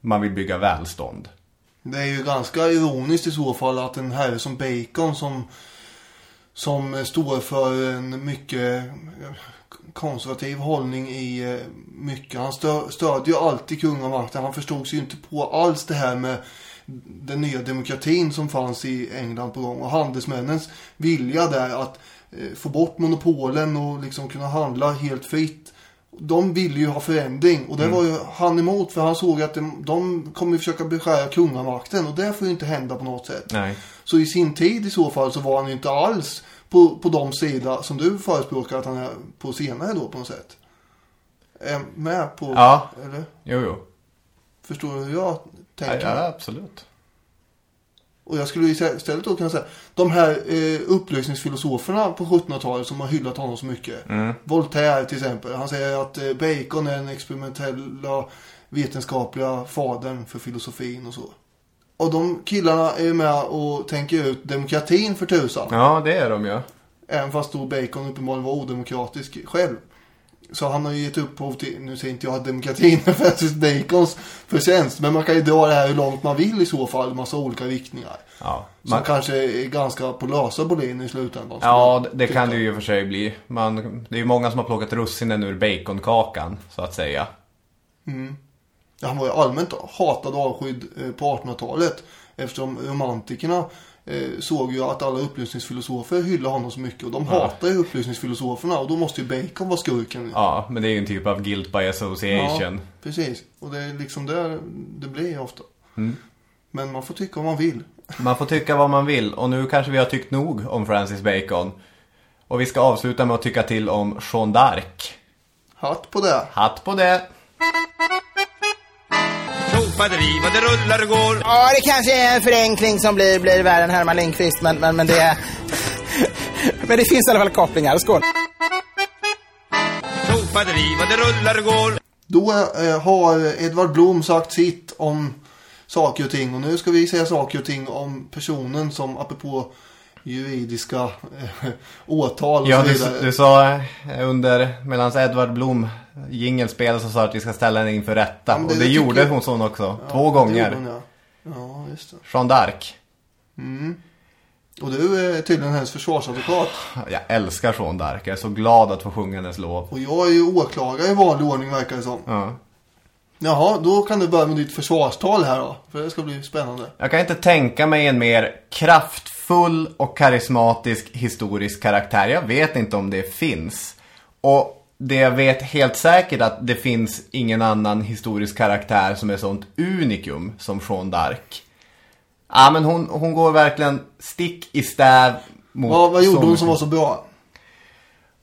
man vill bygga välstånd. Det är ju ganska ironiskt i så fall att en herre som Bacon som, som står för en mycket konservativ hållning i eh, mycket. Han stö, stödjer ju alltid kungamakten. Han förstod sig ju inte på alls det här med den nya demokratin som fanns i England på gång. Och handelsmännens vilja där att eh, få bort monopolen och liksom kunna handla helt fritt. De ville ju ha förändring och det var ju han emot för han såg att de, de kommer försöka beskära kungamakten och det får ju inte hända på något sätt. Nej. Så i sin tid i så fall så var han ju inte alls på, på de sidor som du förespråkar att han är på senare då på något sätt. Är med på, Ja. eller? Jo, jo. Förstår du hur jag Ja, tänker? ja absolut. Och jag skulle istället då kunna säga, de här eh, upplysningsfilosoferna på 1700-talet som har hyllat honom så mycket. Voltaire till exempel, han säger att eh, Bacon är den experimentella vetenskapliga fadern för filosofin och så. Och de killarna är ju med och tänker ut demokratin för tusan. Ja, det är de ju. Även fast då Bacon uppenbarligen var odemokratisk själv. Så han har ju gett upphov till, nu säger inte jag att demokratin är Francis Bacons förtjänst. Men man kan ju dra det här hur långt man vill i så fall. Massa olika riktningar. Ja, Som man, kanske är ganska på lösa bolin i slutändan. ja det kan det ju i och för sig bli. Man, det är ju många som har plockat russinen ur baconkakan, så att säga. Ja, han var ju allmänt hatad och avskydd eh, på 1800-talet. Eftersom romantikerna såg ju att alla upplysningsfilosofer hyllade honom så mycket. Och de hatar ju upplysningsfilosoferna. Och då måste ju Bacon vara skurken. Ja, men det är ju en typ av guilt by association. Ja, precis. Och det är liksom det det blir ofta. Men man får tycka vad man vill. Man får tycka vad man vill och nu kanske vi har tyckt nog om Francis Bacon. Och vi ska avsluta med att tycka till om Jeanne d'Arc. Hatt på det. Hatt på det! Tjofadevi vad det rullar och går. Ja, det kanske är en förenkling som blir, blir värre än Herman Lindqvist, men, men, men det... men det finns i alla fall kopplingar. Skål! Batteri vad det rullar och går. Då eh, har Edvard Blom sagt sitt om saker och ting. Och nu ska vi säga saker och ting om personen som apropå juridiska eh, åtal och Ja, så du, vidare. du sa eh, under, medan Edvard Blom jingelspel så sa du att vi ska ställa henne inför rätta. Ja, men och det- det, det gjorde tycker- hon sån också. Ja, Två det gånger. hon, Ja. ja, just det. Jean d'Arc. Och du är tydligen hennes försvarsadvokat. Jag älskar Jean d'Arc. Jag är så glad att få sjunga hennes lov. Och jag är ju åklagare i vanlig ordning verkar det som. Ja. Jaha, då kan du börja med ditt försvarstal här då. För det ska bli spännande. Jag kan inte tänka mig en mer kraftfull och karismatisk historisk karaktär. Jag vet inte om det finns. Och det jag vet helt säkert att det finns ingen annan historisk karaktär som är sånt unikum som Jean d'Arc. Ja, men hon, hon går verkligen stick i stäv mot... Vad, vad gjorde hon som var så bra?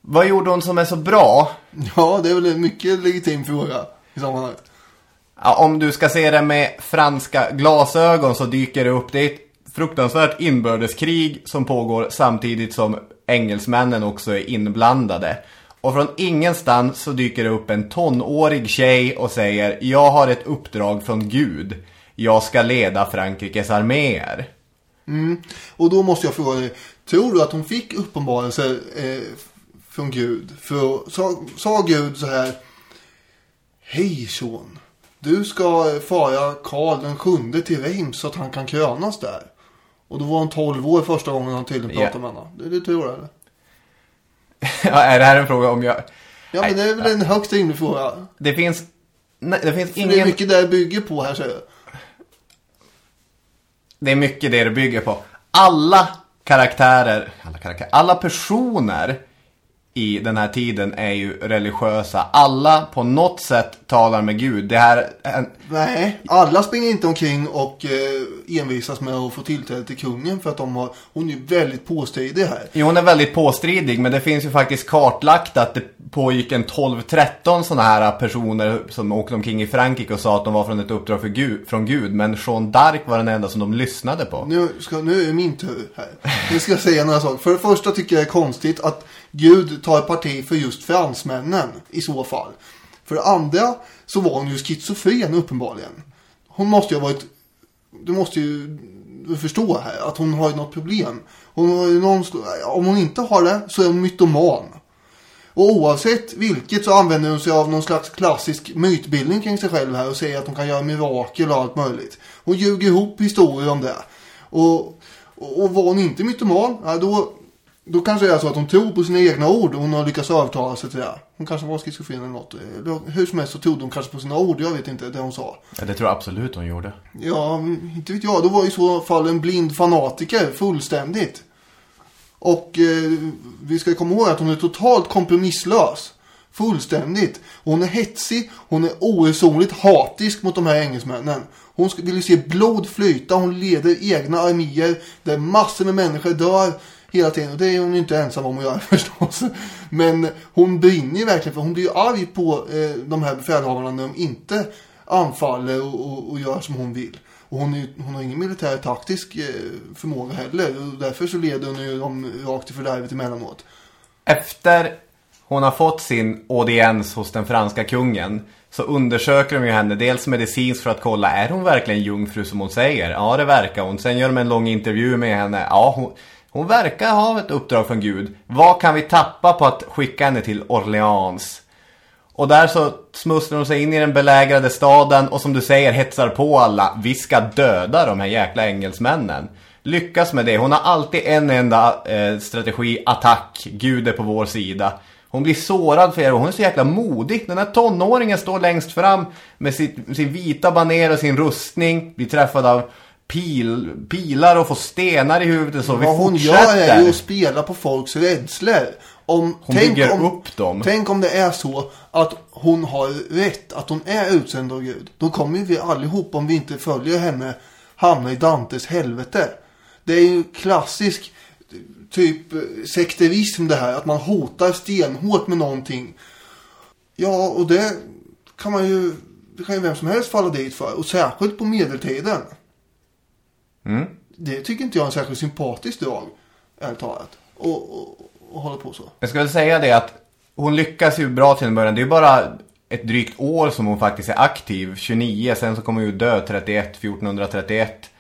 Vad gjorde hon som är så bra? Ja, det är väl en mycket legitim fråga i sammanhanget. Ja, om du ska se det med franska glasögon så dyker det upp. Det är ett fruktansvärt inbördeskrig som pågår samtidigt som engelsmännen också är inblandade. Och från ingenstans så dyker det upp en tonårig tjej och säger Jag har ett uppdrag från Gud. Jag ska leda Frankrikes arméer. Mm. Och då måste jag fråga dig. Tror du att hon fick uppenbarelser eh, från Gud? För sa, sa Gud så här. Hej son. Du ska fara Karl den sjunde till Reims så att han kan krönas där. Och då var hon 12 år första gången han tydligen pratade Ja. med henne. Det, det tror jag eller? ja, är det här en fråga om jag... Ja men det är väl en högst rimlig fråga. Det finns... Nej, det finns För ingen... det är mycket där det bygger på här säger jag. Det är mycket det det bygger på. Alla karaktärer, alla karaktärer, alla personer i den här tiden är ju religiösa. Alla på något sätt talar med Gud. Det här är en, Nej, alla springer inte omkring och eh, envisas med att få tillträde till kungen för att de har, hon är ju väldigt påstridig här. jo, hon är väldigt påstridig men det finns ju faktiskt kartlagt att det pågick en 12-13 sådana här personer som åkte omkring i Frankrike och sa att de var från ett uppdrag för Gud, från Gud. Men Jean d'Arc var den enda som de lyssnade på. Nu, ska, nu är min tur här. Nu ska jag säga några saker. För det första tycker jag det är konstigt att Gud tar parti för just fransmännen i så fall. För det andra så var hon ju schizofren uppenbarligen. Hon måste ju ha varit, du måste ju förstå här att hon har ju något problem. Hon har ju någon, om hon inte har det så är hon mytoman. Och oavsett vilket så använder hon sig av någon slags klassisk mytbildning kring sig själv här och säger att hon kan göra mirakel och allt möjligt. Hon ljuger ihop historier om det. Och, och, och var hon inte mytoman, ja, då, då kanske det är så att hon tror på sina egna ord och hon har lyckats övertala sig till det. Hon kanske var schizofren eller något. Hur som helst så trodde hon kanske på sina ord, jag vet inte det hon sa. Ja, det tror jag absolut hon gjorde. Ja, inte vet jag. Då var i så fall en blind fanatiker fullständigt. Och eh, vi ska komma ihåg att hon är totalt kompromisslös. Fullständigt. Hon är hetsig, hon är oresonligt hatisk mot de här engelsmännen. Hon vill ju se blod flyta, hon leder egna arméer där massor med människor dör hela tiden. Och det är hon ju inte ensam om att göra förstås. Men hon brinner ju verkligen för hon blir ju arg på eh, de här befälhavarna när de inte anfaller och, och, och gör som hon vill. Och hon, är, ju- hon har ingen militär taktisk eh, förmåga heller. Och därför så leder hon ju dem rakt i fördärvet emellanåt. Efter hon har fått sin audiens hos den franska kungen så undersöker de ju henne dels medicinskt för att kolla är hon verkligen jungfru som hon säger? Ja, det verkar hon. Sen gör de en lång intervju med henne. Ja, hon, hon verkar ha ett uppdrag från Gud. Vad kan vi tappa på att skicka henne till Orleans? Och där så smusslar de sig in i den belägrade staden och som du säger hetsar på alla. Vi ska döda de här jäkla engelsmännen. Lyckas med det. Hon har alltid en enda eh, strategi, attack. Gud är på vår sida. Hon blir sårad för er och hon är så jäkla modig. Den här tonåringen står längst fram med sitt, sin vita baner och sin rustning. Blir träffad av pil, pilar och får stenar i huvudet så. Vi Vad hon gör är ju att spela på folks rädslor. Om, Hon bygger upp dem. Tänk om det är så att hon har rätt, att hon är utsänd av Gud. Då kommer vi allihop, om vi inte följer henne, hamna i Dantes helvete. Det är ju klassisk typ sekterism det här, att man hotar stenhårt med någonting. Ja, och det kan man ju, det kan ju vem som helst falla dit för. Och särskilt på medeltiden. Mm. Det tycker inte jag är en särskilt sympatisk drag, ärligt talat. Och, och, och hålla på så. Jag skulle säga det att hon lyckas ju bra till en början. Det är bara ett drygt år som hon faktiskt är aktiv. 29, sen så kommer hon ju dö 31, 1431.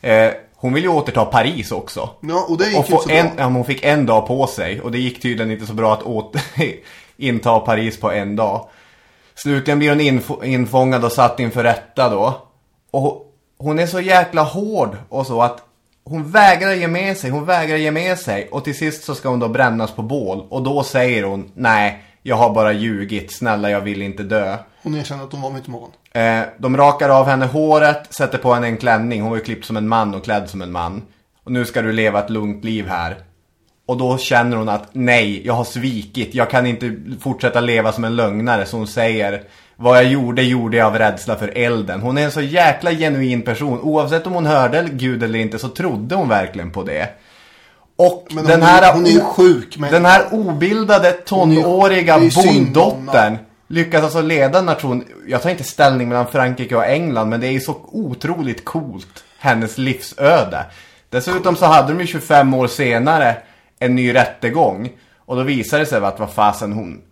Eh, hon vill ju återta Paris också. Ja, och det gick och få så en, bra. ja, men hon fick en dag på sig. Och det gick tydligen inte så bra att åter, inta Paris på en dag. Slutligen blir hon infångad och satt inför rätta då. Och hon är så jäkla hård och så att hon vägrar ge med sig, hon vägrar ge med sig. Och till sist så ska hon då brännas på bål. Och då säger hon, nej, jag har bara ljugit, snälla jag vill inte dö. Hon erkände att hon var mytoman. Eh, de rakar av henne håret, sätter på henne en klänning. Hon ju klippt som en man och klädd som en man. Och nu ska du leva ett lugnt liv här. Och då känner hon att nej, jag har svikit. Jag kan inte fortsätta leva som en lögnare. Så hon säger, vad jag gjorde, gjorde jag av rädsla för elden. Hon är en så jäkla genuin person. Oavsett om hon hörde Gud eller inte så trodde hon verkligen på det. Och Men den hon, här, är, hon är ju sjuk. Men den här obildade tonåriga är bonddottern lyckas alltså leda en nation. Jag tar inte ställning mellan Frankrike och England men det är ju så otroligt coolt. Hennes livsöde. Dessutom så hade de ju 25 år senare en ny rättegång. Och då visade det sig att vad fasen hon...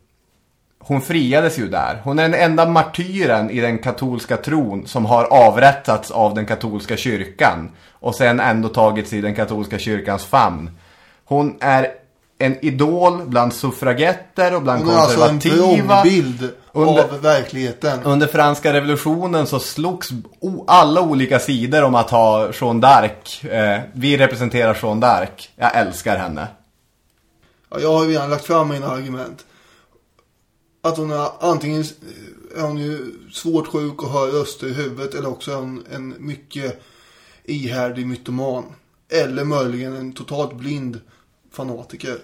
Hon friades ju där. Hon är den enda martyren i den katolska tron som har avrättats av den katolska kyrkan. Och sen ändå tagits i den katolska kyrkans famn. Hon är en idol bland suffragetter och bland hon är alltså en konservativa. vrångbild Under- av verkligheten. Under franska revolutionen så slogs alla olika sidor om att ha Jeanne d'Arc. Eh, vi representerar Jeanne d'Arc. Jag älskar henne. Ja, jag har ju redan lagt fram mina argument. Att hon är antingen är hon ju svårt sjuk och hör röster i huvudet eller också är hon en mycket ihärdig mytoman. Eller möjligen en totalt blind fanatiker.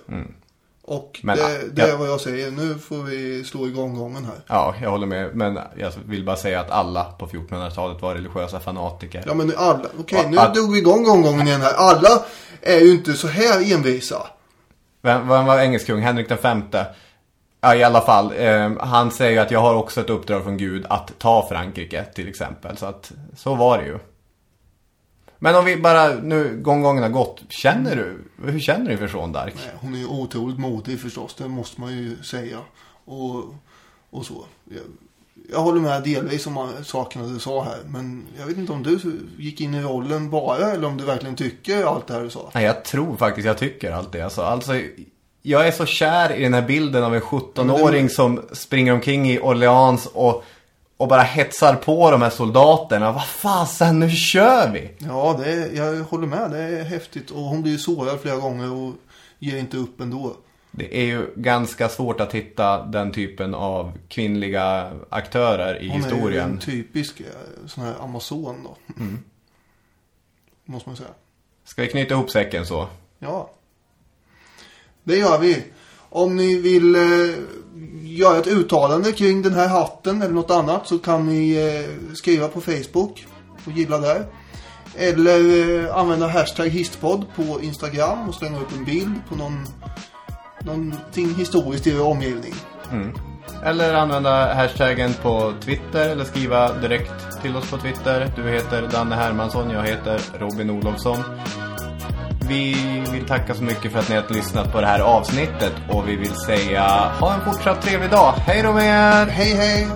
Och Men, det, det är ja. vad jag säger. Nu får vi slå igång gången här. Ja, jag håller med. Men jag vill bara säga att alla på 1400-talet var religiösa fanatiker. Ja men nu alla, okej nu Ja, att- drog vi igång omgången igen här. Alla är ju inte så här envisa. Vem, vem var engelsk kung? Henrik den femte. Ja, i alla fall. Eh, han säger ju att jag har också ett uppdrag från Gud att ta Frankrike till exempel. Så att, så var det ju. Men om vi bara, nu gången har gått. Känner du, hur känner du för Jeanne d'Arc? Nej, Hon är ju otroligt modig förstås, det måste man ju säga. Och, och så. Jag, jag håller med delvis om sakerna du sa här. Men jag vet inte om du gick in i rollen bara eller om du verkligen tycker allt det här du sa. Nej, jag tror faktiskt jag tycker allt det. Alltså, alltså, jag är så kär i den här bilden av en 17-åring som springer omkring i Orleans och, och bara hetsar på de här soldaterna. Vad fasen, nu kör vi! Ja, det är, jag håller med. Det är häftigt. Och hon blir ju sårad flera gånger och ger inte upp ändå. Det är ju ganska svårt att hitta den typen av kvinnliga aktörer i Hon är ju historien. en typisk eh, sån här Amazon då. Måste man säga. Ska vi knyta ihop säcken så? Ja. Det gör vi. Om ni vill eh, göra ett uttalande kring den här hatten eller något annat så kan ni eh, skriva på Facebook och gilla där. Eller eh, använda hashtag histpod på Instagram och slänga upp en bild på någon, någonting historiskt i er omgivning. Mm. Eller använda hashtaggen på Twitter eller skriva direkt till oss på Twitter. Du heter Danne Hermansson, jag heter Robin Olofsson. Vi vill tacka så mycket för att ni har lyssnat på det här avsnittet och vi vill säga ha en fortsatt trevlig dag. Hej då med er! Hej hej!